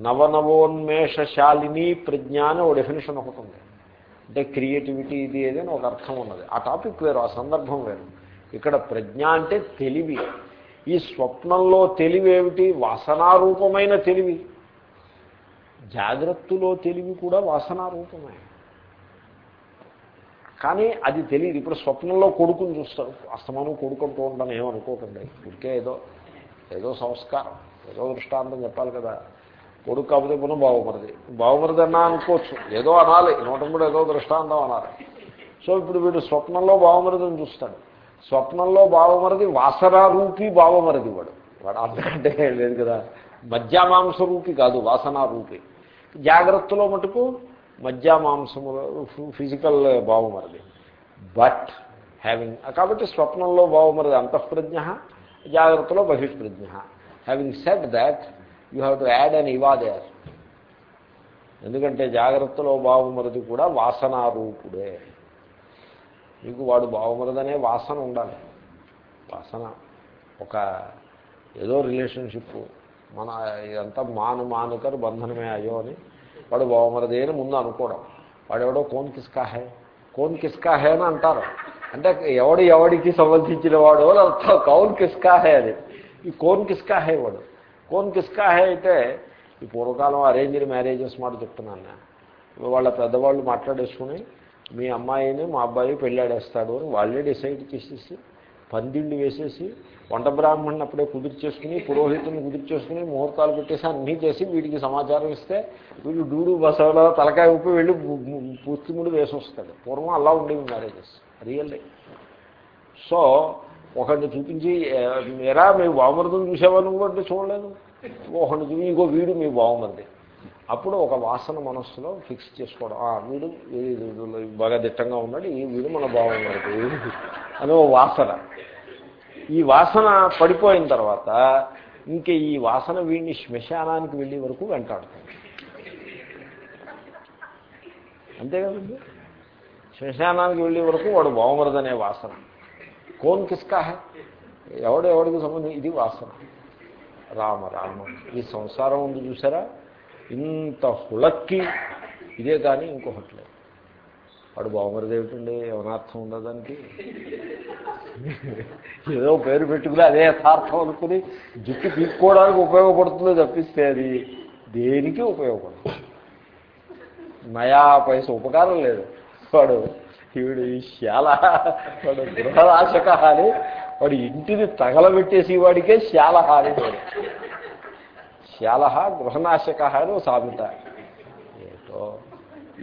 నవనవోన్మేషశాలిని ప్రజ్ఞ అని ఓ డెఫినేషన్ ఒకటి ఉంది. అంటే క్రియేటివిటీ ఇది ఏదని ఒక అర్థం ఉన్నది. ఆ టాపిక్ వేరు ఆ సందర్భం వేరు. ఇక్కడ ప్రజ్ఞ అంటే తెలివి. ఈ స్వప్నంలో తెలివి ఏమిటి వాసనారూపమైన తెలివి. జాగ్రత్తలో తెలివి కూడా వాసనారూపమే. కానీ అది తెలియదు ఇప్పుడు స్వప్నంలో కొడుకుని చూస్తారు. అస్తమానం కొడుకుంటూ ఉండని ఏమనుకోకండి ఇప్పటికే ఏదో ఏదో సంస్కారం ఏదో దృష్టాంతం చెప్పాలి కదా. కొడుకు కాకపోతే పునః బాగుపడది. బాగుపడది అన్నా అనుకోవచ్చు. ఏదో అనాలి. నూట కూడా ఏదో దృష్టాంతం అనాలి. సో ఇప్పుడు వీడు స్వప్నంలో బావమరదని చూస్తాడు. స్వప్నంలో బావమరిది వాసనారూపి బావమరిది వాడు. వాడు అంతకంటే లేదు కదా. మధ్యామాంస రూపి కాదు వాసనారూపి జాగ్రత్తలో మటుకు మధ్య మాంసము ఫిజికల్ బావమరిది. బట్ హ్యావింగ్ కాబట్టి స్వప్నంలో బావమరిది అంతఃప్రజ్ఞ జాగ్రత్తలో బహిష్ప్రజ్ఞ. Having set that you have to add another ఎందుకంటే జాగ్రత్తలో భావమరది కూడా వాసనారూపుడే. మీకు వాడు బావమరిదనే వాసన ఉండాలి. వాసన ఒక ఏదో రిలేషన్షిప్ మన ఇదంతా మాను మానుకరు బంధనమే అయ్యో అని వాడు బావమరదే అని ముందు అనుకోవడం వాడెవడో కోన్ కిస్కా హే. కోన్ కిస్కా హే అని అంటారు. అంటే ఎవడు ఎవడికి సంబంధించిన వాడు అర్థం కౌన్ కిస్కా హే అది. ఈ కోన్ కిస్కా హే వాడు. కోన్ కిస్కా హే అయితే ఈ పూర్వకాలం అరేంజ్డ్ మ్యారేజెస్ మాట చెప్తున్నాను నేను. వాళ్ళ పెద్దవాళ్ళు మాట్లాడేసుకుని మీ అమ్మాయిని మా అబ్బాయి పెళ్ళాడేస్తాడు అని వాళ్ళే డిసైడ్ చేసేసి పందిళ్ళు వేసేసి వంట బ్రాహ్మణ్ని అప్పుడే కుదిర్చేసుకుని పురోహితుని కుదిర్చేసుకుని ముహూర్తాలు పెట్టేసి అన్నీ చేసి వీడికి సమాచారం ఇస్తే వీళ్ళు డూడు బసలో తలకాయ ఉప్పు వెళ్ళి పుత్తిముడు వేసొస్తాడు. పూర్వం అలా ఉండేవి మ్యారేజెస్. రియల్లీ సో ఒకరిని చూపించి ఎరా మీ బావమరిదని చూసేవా నువ్వు? అంటే చూడలేదు. ఒకరిని చూపి ఇంకో వీడు మీ బావమరిది అప్పుడు ఒక వాసన మనస్సులో ఫిక్స్ చేసుకోవడం "ఆ, వీడు బాగా దిట్టంగా ఉన్నాడు ఈ వీడు మన బావమరిది అని ఓ వాసన. ఈ వాసన పడిపోయిన తర్వాత ఇంక ఈ వాసన వీడిని శ్మశానానికి వెళ్ళే వరకు వెంటాడుతుంది అంతే కదండి శ్మశానానికి వెళ్ళే వరకు వాడు బాగుమరదనే వాసన. కోన్ కిస్కా హే? ఎవడు ఎవడికి సంబంధం? ఇది వాసన. రామ రామ. ఈ సంసారం ఉంది చూసారా? ఇంత హుళక్కి ఇదే కానీ ఇంకొకటి లేదు. వాడు బాగుమరిది ఏమిటండి? ఏమనార్థం ఉందా దానికి? ఏదో పేరు పెట్టుకుని అదే యథార్థం అనుకుని జుట్టు తీసుకోవడానికి ఉపయోగపడుతుందో తప్పిస్తే అది దేనికి ఉపయోగపడుతుంది? నయా పైస ఉపకారం లేదు. వాడు వీడు ఈ శాల వాడు గృహరాశక హాని వాడు ఇంటిని తగలబెట్టేసి వాడికే శాల హాని వాడు. శాల గృహనాశక అని ఓ సామెత. ఏటో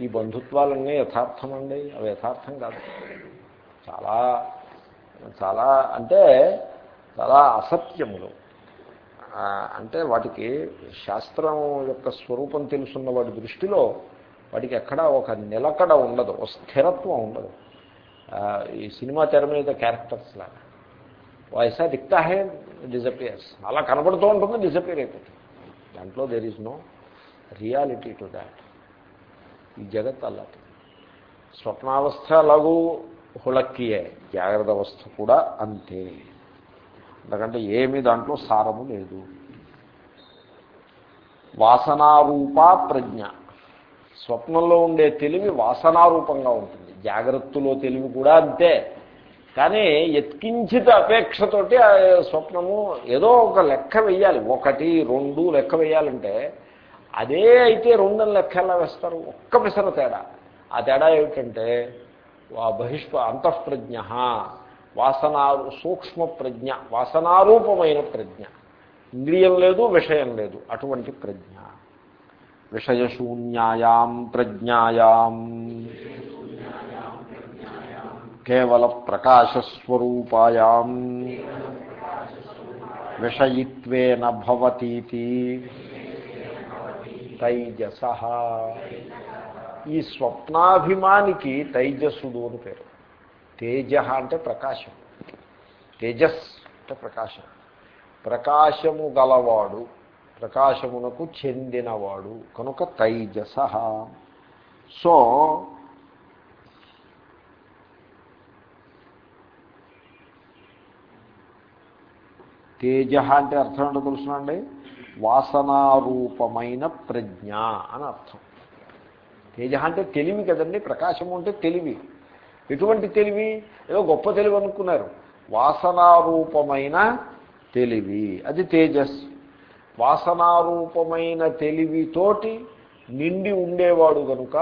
ఈ బంధుత్వాలన్నీ యథార్థం అండి అవి యథార్థం కాదు. చాలా చాలా అంటే చాలా అసత్యములు. అంటే వాటికి శాస్త్రం యొక్క స్వరూపం తెలుసున్న వాటి దృష్టిలో వాటికి ఎక్కడా ఒక నిలకడ ఉండదు ఒక స్థిరత్వం ఉండదు. ఈ సినిమా తెర మీద క్యారెక్టర్స్ లాగా. వయసా దిక్తా డిజపియర్స్ అలా కనబడుతూ ఉంటుంది డిజపియర్ అయిపోతుంది. దాంట్లో there is no reality to that ఈ జగత్ అలాంటి స్వప్నావస్థ అలాగూ హుళక్కియే. జాగ్రత్త అవస్థ కూడా అంతే. ఎందుకంటే ఏమి దాంట్లో సారము లేదు. వాసనారూప ప్రజ్ఞ. స్వప్నంలో ఉండే తెలివి వాసనారూపంగా ఉంటుంది. జాగ్రత్తలో తెలివి కూడా అంతే. కానీ ఎత్కించిత అపేక్షతోటి ఆ స్వప్నము ఏదో ఒక లెక్క వెయ్యాలి. ఒకటి రెండు లెక్క వెయ్యాలంటే అదే అయితే రెండని లెక్క ఎలా వేస్తారు. ఒక్క పిసర తేడా. ఆ తేడా ఏమిటంటే బహిష్ప అంతఃప్రజ్ఞ వాసనారు సూక్ష్మ ప్రజ్ఞ వాసనారూపమైన ప్రజ్ఞ. ఇంద్రియం లేదు విషయం లేదు అటువంటి ప్రజ్ఞ. విషయశూన్యాయాం ప్రజ్ఞాయాం. కేవల ప్రకాశస్వరూపాయాం. విషయిత్వేన భవతీతి. తైజస. ఈ స్వప్నాభిమానికి తైజస్సుడు అని పేరు. తేజ అంటే ప్రకాశం. తేజస్ అంటే ప్రకాశం. ప్రకాశము గలవాడు ప్రకాశమునకు చెందినవాడు కనుక తైజస. సో తేజ అంటే అర్థం ఏంటో తెలుసునండి? వాసనారూపమైన ప్రజ్ఞ అని అర్థం. తేజ అంటే తెలివి కదండి ప్రకాశము అంటే తెలివి. ఎటువంటి తెలివి? ఏదో గొప్ప తెలివి అనుకున్నారు. వాసనారూపమైన తెలివి. అది తేజస్. వాసనారూపమైన తెలివితోటి నిండి ఉండేవాడు కనుక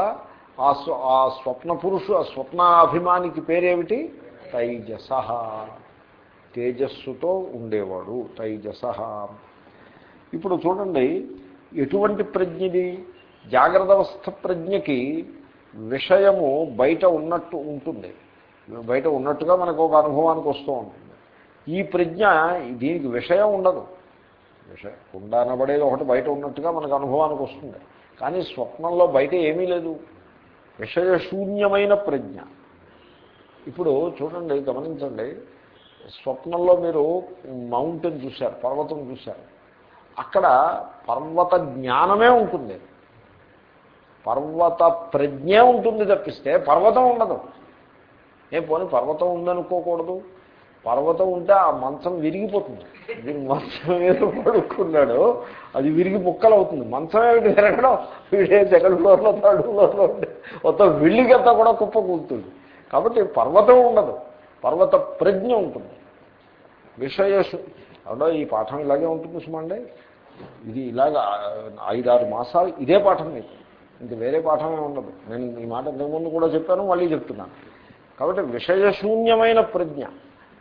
ఆ స్వ ఆ స్వప్న పురుషు ఆ స్వప్నాభిమానికి పేరేమిటి? తైజస. తేజస్సుతో ఉండేవాడు తైజస. ఇప్పుడు చూడండి ఎటువంటి ప్రజ్ఞది? జాగ్రత్త అవస్థ ప్రజ్ఞకి విషయము బయట ఉన్నట్టు ఉంటుంది. బయట ఉన్నట్టుగా మనకు ఒక అనుభవానికి వస్తూ ఉంటుంది. ఈ ప్రజ్ఞ దీనికి విషయం ఉండదు. విషయం ఉండనబడేది ఒకటి బయట ఉన్నట్టుగా మనకు అనుభవానికి వస్తుంది. కానీ స్వప్నంలో బయట ఏమీ లేదు. విషయశూన్యమైన ప్రజ్ఞ. ఇప్పుడు చూడండి గమనించండి. స్వప్నంలో మీరు మౌంటైన్ చూశారు పర్వతం చూశారు. అక్కడ పర్వత జ్ఞానమే ఉంటుంది. పర్వత ప్రజ్ఞే ఉంటుంది తప్పిస్తే పర్వతం ఉండదు. ఏ పోనీ పర్వతం ఉందనుకోకూడదు. పర్వతం ఉంటే ఆ మంచం విరిగిపోతుంది. దీని మంచం మీద పడుకున్నాడు అది విరిగి ముక్కలు అవుతుంది మంచం ఏమిటి విరగడం వీడే సెకండ్ ఫ్లోర్లో థర్డ్ ఫ్లోర్లో ఉంటే మొత్తం విల్లిగంతా కూడా కుప్ప కూతుంది కాబట్టి పర్వతం ఉండదు. పర్వత ప్రజ్ఞ ఉంటుంది. విషయ అవునో ఈ పాఠం ఇలాగే ఉంటుంది సుమండి? ఇది ఇలాగ ఐదారు మాసాలు ఇదే పాఠం మీకు ఇంక వేరే పాఠమే ఉండదు. నేను ఈ మాట ఇంతకుముందు కూడా చెప్పాను మళ్ళీ చెప్తున్నాను. కాబట్టి విషయశూన్యమైన ప్రజ్ఞ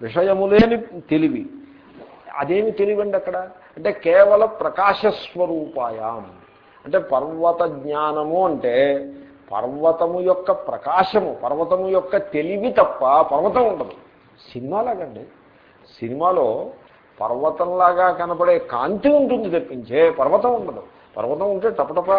విషయములేని తెలివి అదేమి తెలివండి అక్కడ? అంటే కేవల ప్రకాశస్వరూపాయాం. అంటే పర్వత జ్ఞానము అంటే పర్వతము యొక్క ప్రకాశము పర్వతము యొక్క తెలివి తప్ప పర్వతం ఉండదు. సినిమాలాగండి సినిమాలో పర్వతంలాగా కనపడే కాంతి ఉంటుంది తెప్పించే పర్వతం ఉండదు. పర్వతం ఉంటే టపటప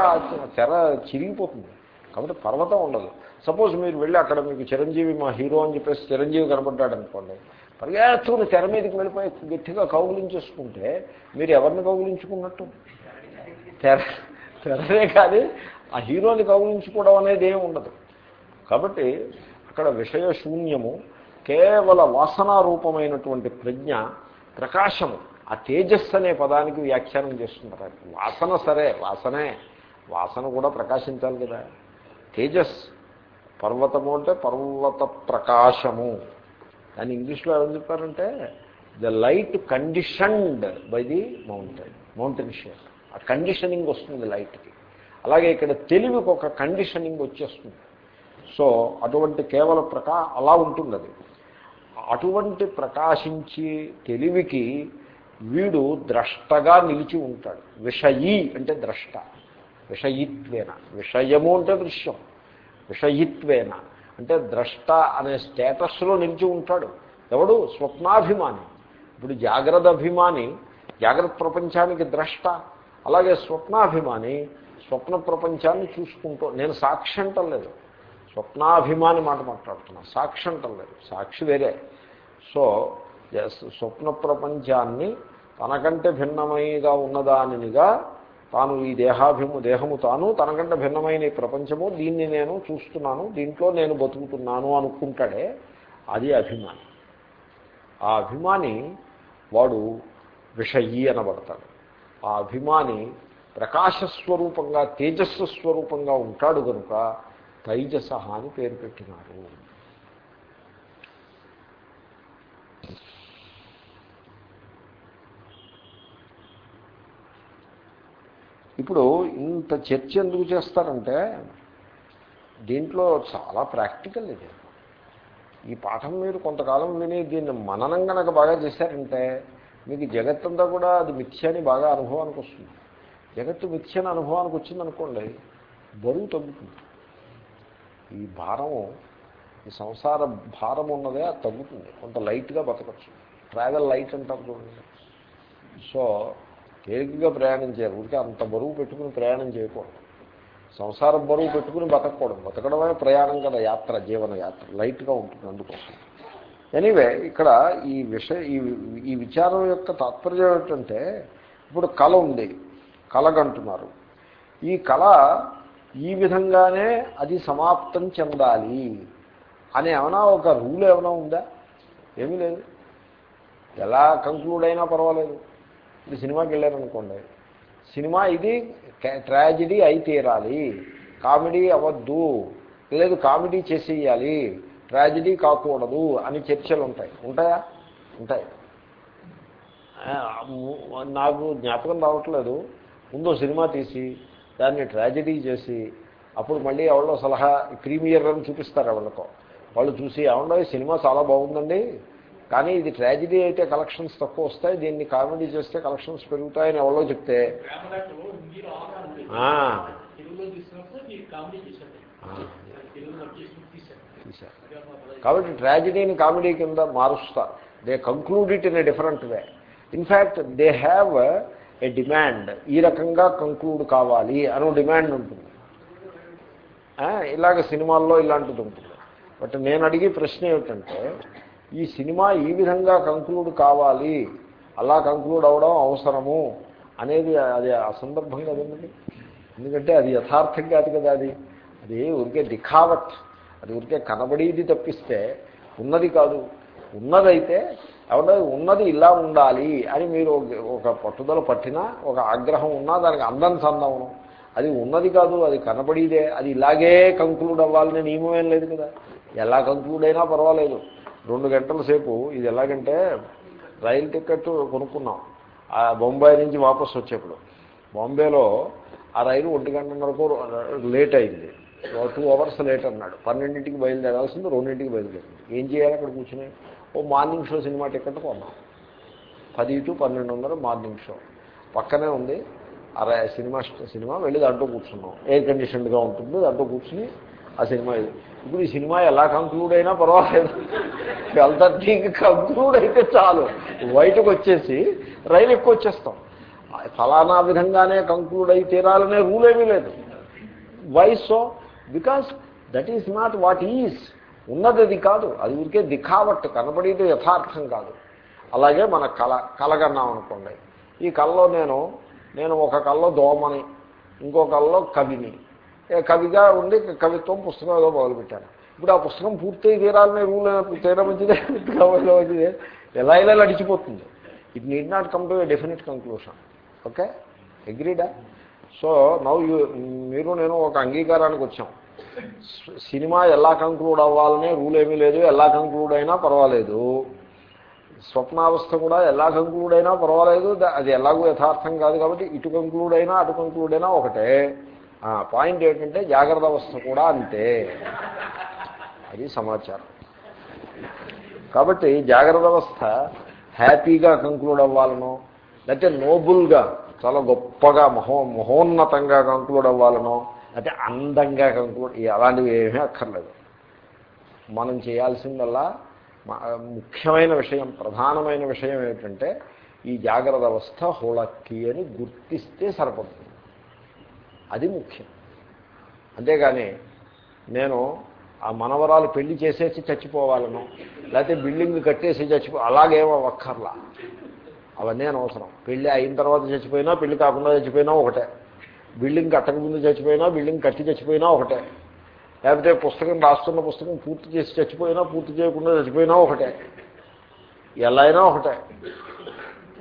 తెర చిరిగిపోతుంది. కాబట్టి పర్వతం ఉండదు. సపోజ్ మీరు వెళ్ళి అక్కడ మీకు చిరంజీవి మా హీరో అని చెప్పేసి చిరంజీవి కనపడ్డాడు అనుకోండి. పరిగెత్తుకుని తెర మీదకి వెళ్ళిపోయి గట్టిగా కౌగులించేసుకుంటే మీరు ఎవరిని కౌగులించుకున్నట్టు? తెర తెరనే కాదు ఆ హీరోని కౌగులించుకోవడం అనేది ఏమి ఉండదు. కాబట్టి అక్కడ విషయ శూన్యము కేవల వాసనారూపమైనటువంటి ప్రజ్ఞ ప్రకాశము. ఆ తేజస్సు అనే పదానికి వ్యాఖ్యానం చేస్తున్నారు. వాసన సరే వాసనే. వాసన కూడా ప్రకాశించాలి కదా. తేజస్ పర్వతము అంటే పర్వత ప్రకాశము. దాన్ని ఇంగ్లీష్లో ఏమని చెప్పారంటే the light conditioned by the mountain mountain share ఆ కండిషనింగ్ వస్తుంది లైట్కి. అలాగే ఇక్కడ తెలివికి ఒక కండిషనింగ్ వచ్చేస్తుంది. సో అటువంటి కేవల ప్రకా అలా ఉంటుంది అది అటువంటి ప్రకాశించి తెలివికి వీడు ద్రష్టగా నిలిచి ఉంటాడు. విషయీ అంటే ద్రష్ట. విషయిత్వేన. విషయము అంటే దృశ్యం. విషయిత్వేన అంటే ద్రష్ట అనే స్టేటస్లో నిలిచి ఉంటాడు. ఎవడు? స్వప్నాభిమాని. ఇప్పుడు జాగ్రత్త అభిమాని జాగ్రత్త ప్రపంచానికి ద్రష్ట. అలాగే స్వప్నాభిమాని స్వప్న ప్రపంచాన్ని చూసుకుంటూ నేను సాక్షి అంటలేదు. స్వప్నాభిమాని మాట మాట్లాడుతున్నా. సాక్షి అంటలేదు. సాక్షి వేరే. సో స్వప్న ప్రపంచాన్ని తనకంటే భిన్నమైగా ఉన్నదానినిగా తాను ఈ దేహాభిము దేహము తాను తనకంటే భిన్నమైన ఈ ప్రపంచము దీన్ని నేను చూస్తున్నాను దీంట్లో నేను బతుకుతున్నాను అనుకుంటాడే అది అభిమాని. ఆ అభిమాని వాడు విషయీ అనబడతాడు. ఆ అభిమాని ప్రకాశస్వరూపంగా తేజస్సు స్వరూపంగా ఉంటాడు కనుక తైజస అని పేరు పెట్టినారు ఇప్పుడు ఇంత చర్చ ఎందుకు చేస్తారంటే దీంట్లో చాలా ప్రాక్టికల్ ఇది. ఈ పాఠం మీరు కొంతకాలం విని దీన్ని మననం కనుక బాగా చేశారంటే మీకు జగత్తంతా కూడా అది మిథ్యని బాగా అనుభవానికి వస్తుంది. జగత్తు మిథ్యని అనుభవానికి వచ్చిందనుకోండి బరువు తగ్గుతుంది. ఈ భారం ఈ సంసార భారం ఉన్నదే అది తగ్గుతుంది. కొంత లైట్గా బతకచ్చు. ట్రావెల్ లైట్ అంటారు చూడండి. సో తేలికగా ప్రయాణించారు ఊరికే అంత బరువు పెట్టుకుని ప్రయాణం చేయకూడదు. సంసారం బరువు పెట్టుకుని బతకూడదు బతకడమే ప్రయాణం కదా యాత్ర జీవన యాత్ర. లైట్గా ఉంటుంది అందుకోసం. ఎనీవే ఇక్కడ ఈ విషయ ఈ ఈ విచారం యొక్క తాత్పర్యం ఏమిటంటే ఇప్పుడు కళ ఉంది. కళగంటున్నారు ఈ కళ ఈ విధంగానే అది సమాప్తం చెందాలి అని ఏమైనా ఒక రూల్ ఏమైనా ఉందా? ఏమీ లేదు. ఎలా కంక్లూడ్ అయినా పర్వాలేదు. ఇప్పుడు సినిమాకి వెళ్ళారనుకోండి సినిమా ఇది ట్రాజిడీ అయి తీరాలి కామెడీ అవ్వద్దు లేదు కామెడీ చేసేయాలి ట్రాజిడీ కాకూడదు అని చర్చలు ఉంటాయి. ఉంటాయా? ఉంటాయి. నాకు జ్ఞాపకం రావట్లేదు. ముందు సినిమా తీసి దాన్ని ట్రాజడీ చేసి అప్పుడు మళ్ళీ ఎవరో సలహా ప్రీమియర్ అని చూపిస్తారు ఎవరికో. వాళ్ళు చూసి ఏమన్నా సినిమా చాలా బాగుందండి కానీ ఇది ట్రాజిడీ అయితే కలెక్షన్స్ తక్కువ వస్తాయి దీన్ని కామెడీ చేస్తే కలెక్షన్స్ పెరుగుతాయని ఎవరో చెప్తే. కాబట్టి ట్రాజిడీని కామెడీ కింద మారుస్తారు they conclude it in a different way in fact they have a demand ఈ రకంగా కంక్లూడ్ కావాలి అని డిమాండ్ ఉంటుంది. ఇలాగ సినిమాల్లో ఇలాంటిది ఉంటుంది. బట్ నేను అడిగే ప్రశ్న ఏమిటంటే ఈ సినిమా ఈ విధంగా కంక్లూడ్ కావాలి అలా కంక్లూడ్ అవడం అవసరము అనేది అది అసందర్భం కదండి ఎందుకంటే అది యథార్థం కాదు కదా అది. అది ఊరికే దిఖావత్ అది ఊరికే కనబడేది తప్పిస్తే ఉన్నది కాదు. ఉన్నదైతే ఎవరి ఉన్నది ఇలా ఉండాలి అని మీరు ఒక పట్టుదల పట్టినా ఒక ఆగ్రహం ఉన్నా దానికి అందం సందం. అది ఉన్నది కాదు అది కనబడిదే అది ఇలాగే కంక్లూడ్ అవ్వాలనే నియమం ఏం లేదు కదా. ఎలా కంక్లూడ్ అయినా పర్వాలేదు. రెండు గంటల సేపు ఇది ఎలాగంటే రైలు టికెట్ కొనుక్కున్నాం. ఆ బొంబాయి నుంచి వాపసు వచ్చేప్పుడు. బాంబేలో ఆ రైలు ఒంటి గంటన్నరకు లేట్ అయింది. టూ అవర్స్ లేట్ అన్నాడు. పన్నెండింటికి బయలుదేరాల్సింది రెండింటికి బయలుదేరింది. ఏం చేయాలి అక్కడ కూర్చుని? ఓ మార్నింగ్ షో సినిమా టికెట్ కొన్నాం. పది టు పన్నెండు వందలు మార్నింగ్ షో. పక్కనే ఉంది. అరే సినిమా సినిమా వెళ్ళి దాంట్లో కూర్చున్నాం. ఎయిర్ కండిషన్డ్గా ఉంటుంది. దాంట్లో కూర్చుని ఆ సినిమా ఇప్పుడు ఈ సినిమా ఎలా కంక్లూడ్ అయినా పర్వాలేదు. వెళ్తానికి కంక్లూడ్ అయితే చాలు. బయటకు వచ్చేసి రైలు ఎక్కువ వచ్చేస్తాం. ఫలానా విధంగానే కంక్లూడ్ అయి తీరాలనే రూల్ ఏమీ లేదు. Why so because that is not what is ఉన్నది అది కాదు. అది ఊరికే దిఖావట్టు కనబడేది యథార్థం కాదు. అలాగే మన కళ కలగన్నాం అనుకోండి. ఈ కళలో నేను నేను ఒక కళ్ళలో దోమని ఇంకో కళ్ళలో కవిని కవిగా ఉండి కవిత్వం పుస్తకం ఏదో మొదలుపెట్టాను. ఇప్పుడు ఆ పుస్తకం పూర్తి తీరాలనే రూల్ తీరా మంచిదే కావాలో మంచిదే. ఎలా ఇలా నడిచిపోతుంది. It need not come to a definite conclusion okay అగ్రీడా so now you మీరు నేను ఒక అంగీకారానికి వచ్చాం. సినిమా ఎలా కంక్లూడ్ అవ్వాలనే రూల్ ఏమీ లేదు. ఎలా కంక్లూడ్ అయినా పర్వాలేదు. స్వప్నావస్థ కూడా ఎలా కంక్లూడ్ అయినా పర్వాలేదు. అది ఎలాగో యథార్థం కాదు కాబట్టి ఇటు కంక్లూడ్ అయినా అటు కంక్లూడ్ అయినా ఒకటే. పాయింట్ ఏంటంటే జాగ్రత్త అవస్థ కూడా అంతే. అది సమాచారం. కాబట్టి జాగ్రత్త అవస్థ హ్యాపీగా కంక్లూడ్ అవ్వాలనో లేకపోతే నోబుల్గా చాలా గొప్పగా మహో మహోన్నతంగా కంక్లూడ్ అవ్వాలనో లేకపోతే అందంగా కంక్లూడ్ అలాంటివి ఏమీ అక్కర్లేదు. మనం చేయాల్సిందల్లా ముఖ్యమైన విషయం ప్రధానమైన విషయం ఏమిటంటే ఈ జాగ్రత్త అవస్థ హోళక్కి అని గుర్తిస్తే సరిపడుతుంది అది ముఖ్యం. అంతేగాని నేను ఆ మనవరాలు పెళ్ళి చేసేసి చచ్చిపోవాలను లేకపోతే బిల్డింగ్ కట్టేసి చచ్చిపో అలాగేమో ఒక్కర్లా అవన్నీ అనవసరం. పెళ్ళి అయిన తర్వాత చచ్చిపోయినా పెళ్ళి కాకుండా చచ్చిపోయినా ఒకటే. బిల్డింగ్ కట్టకముందు చచ్చిపోయినా బిల్డింగ్ కట్టి చచ్చిపోయినా ఒకటే. లేకపోతే పుస్తకం రాస్తున్న పుస్తకం పూర్తి చేసి చచ్చిపోయినా పూర్తి చేయకుండా చచ్చిపోయినా ఒకటే. ఎలా అయినా ఒకటే.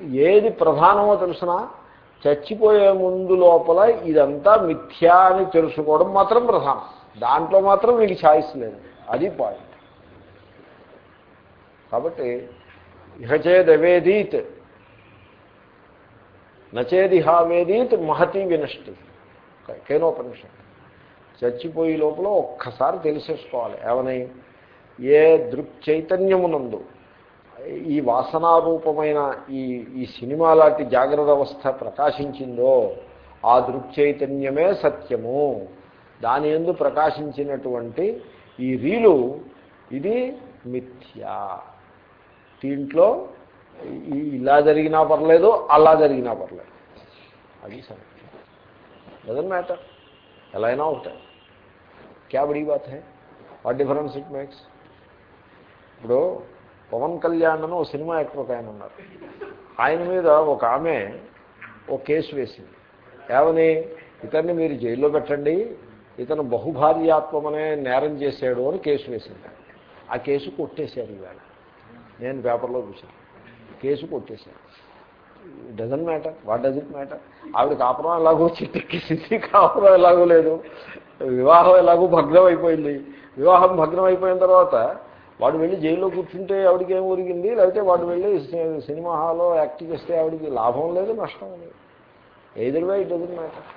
ఏది ప్రధానమో తెలిసినా చచ్చిపోయే ముందు లోపల ఇదంతా మిథ్యా అని తెలుసుకోవడం మాత్రం ప్రధానం. దాంట్లో మాత్రం మీకు ఛాయిస్ లేదు. అది పాయింట్ కాబట్టి ఇహచేదవేదీత్ నచేదిహావేదీత్ మహతి వినష్టి. కేనోపనిషత్. చచ్చిపోయే లోపల ఒక్కసారి తెలిసేసుకోవాలి. ఏమని? ఏ దృక్ చైతన్యమునందు ఈ వాసనారూపమైన ఈ ఈ సినిమా లాంటి జాగ్రత్త అవస్థ ప్రకాశించిందో ఆ దృక్చైతన్యమే సత్యము. దాని ఎందు ప్రకాశించినటువంటి ఈ రీలు ఇది మిథ్యా. దీంట్లో ఇలా జరిగినా పర్లేదు అలా జరిగినా పర్లేదు. అది సరే డజన్ మ్యాటర్ ఎలా అయినా ఒకటే. క్యా బడీ బాత్ హే? వాట్ డిఫరెన్స్ ఇట్ మేక్స్ ఇప్పుడు పవన్ కళ్యాణ్ అని ఒక సినిమా యాక్టర్ ఒక ఆయన ఉన్నారు. ఆయన మీద ఒక ఆమె ఓ కేసు వేసింది. ఏమని? ఇతన్ని మీరు జైల్లో పెట్టండి ఇతను బహుభార్యాత్వం అనే నేరం చేశాడు అని కేసు వేసింది. ఆ కేసు కొట్టేశారు ఈవేళ నేను పేపర్లో చూశాను. కేసు కొట్టేశారు. Doesn't matter what does it matter ఆవిడ కాపురం ఎలాగో చిట్టెక్కేసింది కాపురం ఎలాగో లేదు. వివాహం ఎలాగో భగ్నం అయిపోయింది వివాహం భగ్నం అయిపోయిన తర్వాత వాడు వెళ్ళి జైల్లో కూర్చుంటే ఆవిడకి ఏం ఒరిగింది? లేకపోతే వాడు వెళ్ళి సినిమా హాల్లో యాక్ట్ చేస్తే ఆవిడకి లాభం లేదు నష్టం లేదు. ఎదురుగా ఇటు డజన్ మ్యాటర్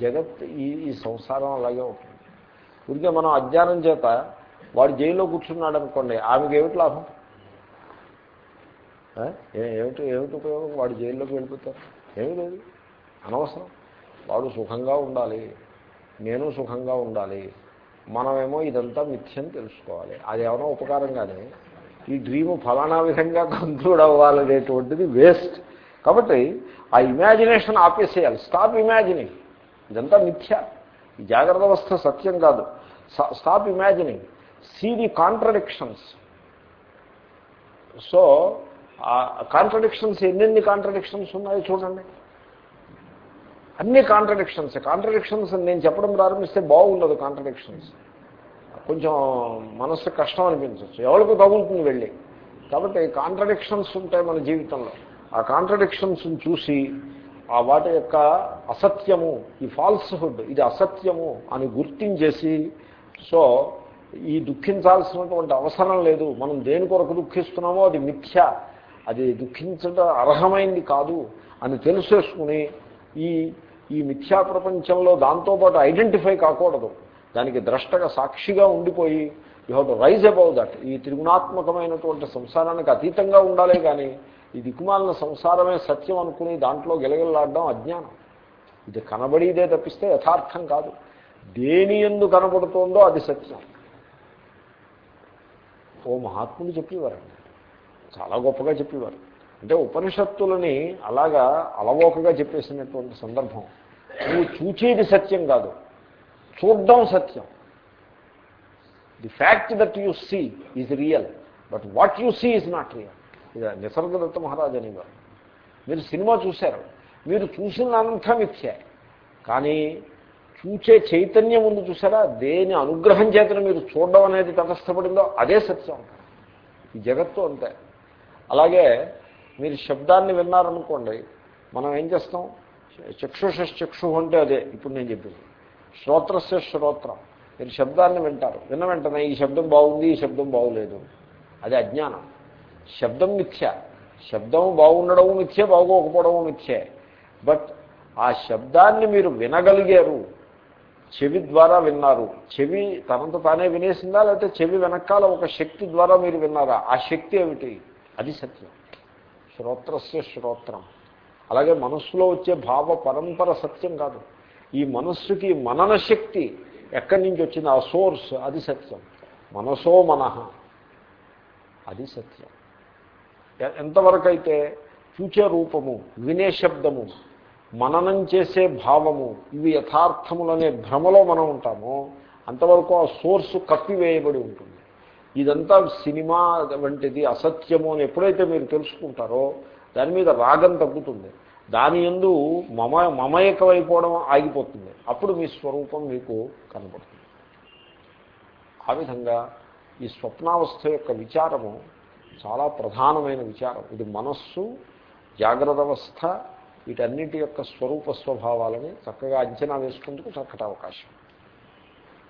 జగత్ ఈ ఈ సంసారం అలాగే ఉంటుంది. ఊరికే మనం అజ్ఞానం చేత వాడు జైల్లో కూర్చున్నాడు అనుకోండి ఆమెకి ఏమిటి లాభం? ఏమిటి ఏమిటి ఉపయోగం? వాడు జైల్లోకి వెళ్ళిపోతారు ఏమీ లేదు. అనవసరం. వాడు సుఖంగా ఉండాలి. నేను సుఖంగా ఉండాలి. మనమేమో ఇదంతా మిథ్యం తెలుసుకోవాలి. అది ఏమైనా ఉపకారం కానీ ఈ డ్రీమ్ ఫలానా విధంగా కంక్లూడ్ అవ్వాలనేటువంటిది వేస్ట్ కాబట్టి ఆ ఇమాజినేషన్ ఆపేసేయాలి. స్టాప్ ఇమాజినింగ్ ఇదంతా మిథ్య. ఈ జాగ్రత్త అవస్థ సత్యం కాదు. Stop imagining see the contradictions so contradictions ఎన్నెన్ని కాంట్రడిక్షన్స్ ఉన్నాయో చూడండి. అన్ని కాంట్రడిక్షన్స్ కాంట్రడిక్షన్స్ నేను చెప్పడం ప్రారంభిస్తే బాగుండదు కాంట్రడిక్షన్స్ కొంచెం మనస్సు కష్టం అనిపించవచ్చు ఎవరికి తగులుతుంది వెళ్ళి? కాబట్టి కాంట్రడిక్షన్స్ ఉంటాయి మన జీవితంలో. ఆ కాంట్రడిక్షన్స్ని చూసి ఆ వాటి యొక్క అసత్యము ఈ ఫాల్స్హుడ్ ఇది అసత్యము అని గుర్తించేసి సో ఈ దుఃఖించాల్సినటువంటి అవసరం లేదు. మనం దేని కొరకు దుఃఖిస్తున్నామో అది మిథ్య. అది దుఃఖించడం అర్హమైంది కాదు అని తెలిసేసుకుని ఈ ఈ మిథ్యా ప్రపంచంలో దాంతోపాటు ఐడెంటిఫై కాకూడదు. దానికి ద్రష్టగా సాక్షిగా ఉండిపోయి you have to rise above that. ఈ త్రిగుణాత్మకమైనటువంటి సంసారానికి అతీతంగా ఉండాలి కానీ ఈ దిక్కుమాలిన సంసారమే సత్యం అనుకుని దాంట్లో గెలగెల్లాడడం అజ్ఞానం. ఇది కనబడిదే తప్పిస్తే యథార్థం కాదు. దేని ఎందు కనబడుతోందో అది సత్యం. ఓ మహాత్ముడు చెప్పేవారండి. చాలా గొప్పగా చెప్పేవారు. అంటే ఉపనిషత్తులని అలాగా అలవోకగా చెప్పేసినటువంటి సందర్భం. నువ్వు చూచేది సత్యం కాదు. చూడడం సత్యం. The fact that you see is real but what you see is not real ఇది నిసర్గదత్త మహారాజు అనేవారు మీరు సినిమా చూశారు. మీరు చూసినంతా మిథ్య. కానీ చూచే చైతన్యం ఉంది చూసారా? దేని అనుగ్రహం చేతను మీరు చూడడం అనేది తటస్థపడిందో అదే సత్యం. ఈ జగత్తు అంతే. అలాగే మీరు శబ్దాన్ని విన్నారనుకోండి మనం ఏం చేస్తాం? చక్షుషక్షు అంటే అదే ఇప్పుడు నేను చెప్పింది. శ్రోత్రస్య శ్రోత్రం. మీరు శబ్దాన్ని వింటారు. విన్న వెంటనే ఈ శబ్దం బాగుంది ఈ శబ్దం బాగులేదు. అది అజ్ఞానం. శబ్దం మిథ్య. శబ్దం బాగుండడము మిథ్య బాగోకపోవడము మిథ్యే. బట్ ఆ శబ్దాన్ని మీరు వినగలిగారు. చెవి ద్వారా విన్నారు. చెవి తనంత తానే వినేసిందా లేకపోతే చెవి వెనకాల ఒక శక్తి ద్వారా మీరు విన్నారా? ఆ శక్తి ఏమిటి? అది సత్యం. శ్రోత్రస్య శ్రోత్రం. అలాగే మనస్సులో వచ్చే భావ పరంపర సత్యం కాదు. ఈ మనస్సుకి మనన శక్తి ఎక్కడి నుంచి వచ్చింది? ఆ సోర్స్ అది సత్యం. మనసో మనహ అది సత్యం. ఎంతవరకు అయితే చూచే రూపము వినే శబ్దము మననం చేసే భావము ఇవి యథార్థములనే భ్రమలో మనం ఉంటామో అంతవరకు ఆ సోర్సు కప్పివేయబడి ఉంటుంది. ఇదంతా సినిమా వంటిది అసత్యము అని ఎప్పుడైతే మీరు తెలుసుకుంటారో దాని మీద రాగం తగ్గుతుంది. దాని ఎందు మమ మమయకమైపోవడం ఆగిపోతుంది. అప్పుడు మీ స్వరూపం మీకు కనబడుతుంది. ఆ విధంగా ఈ స్వప్నావస్థ యొక్క విచారము చాలా ప్రధానమైన విచారం. ఇది మనస్సు జాగ్రత్త అవస్థ వీటన్నిటి యొక్క స్వరూప స్వభావాలని చక్కగా అంచనా వేసుకుందుకు చక్కటి అవకాశం.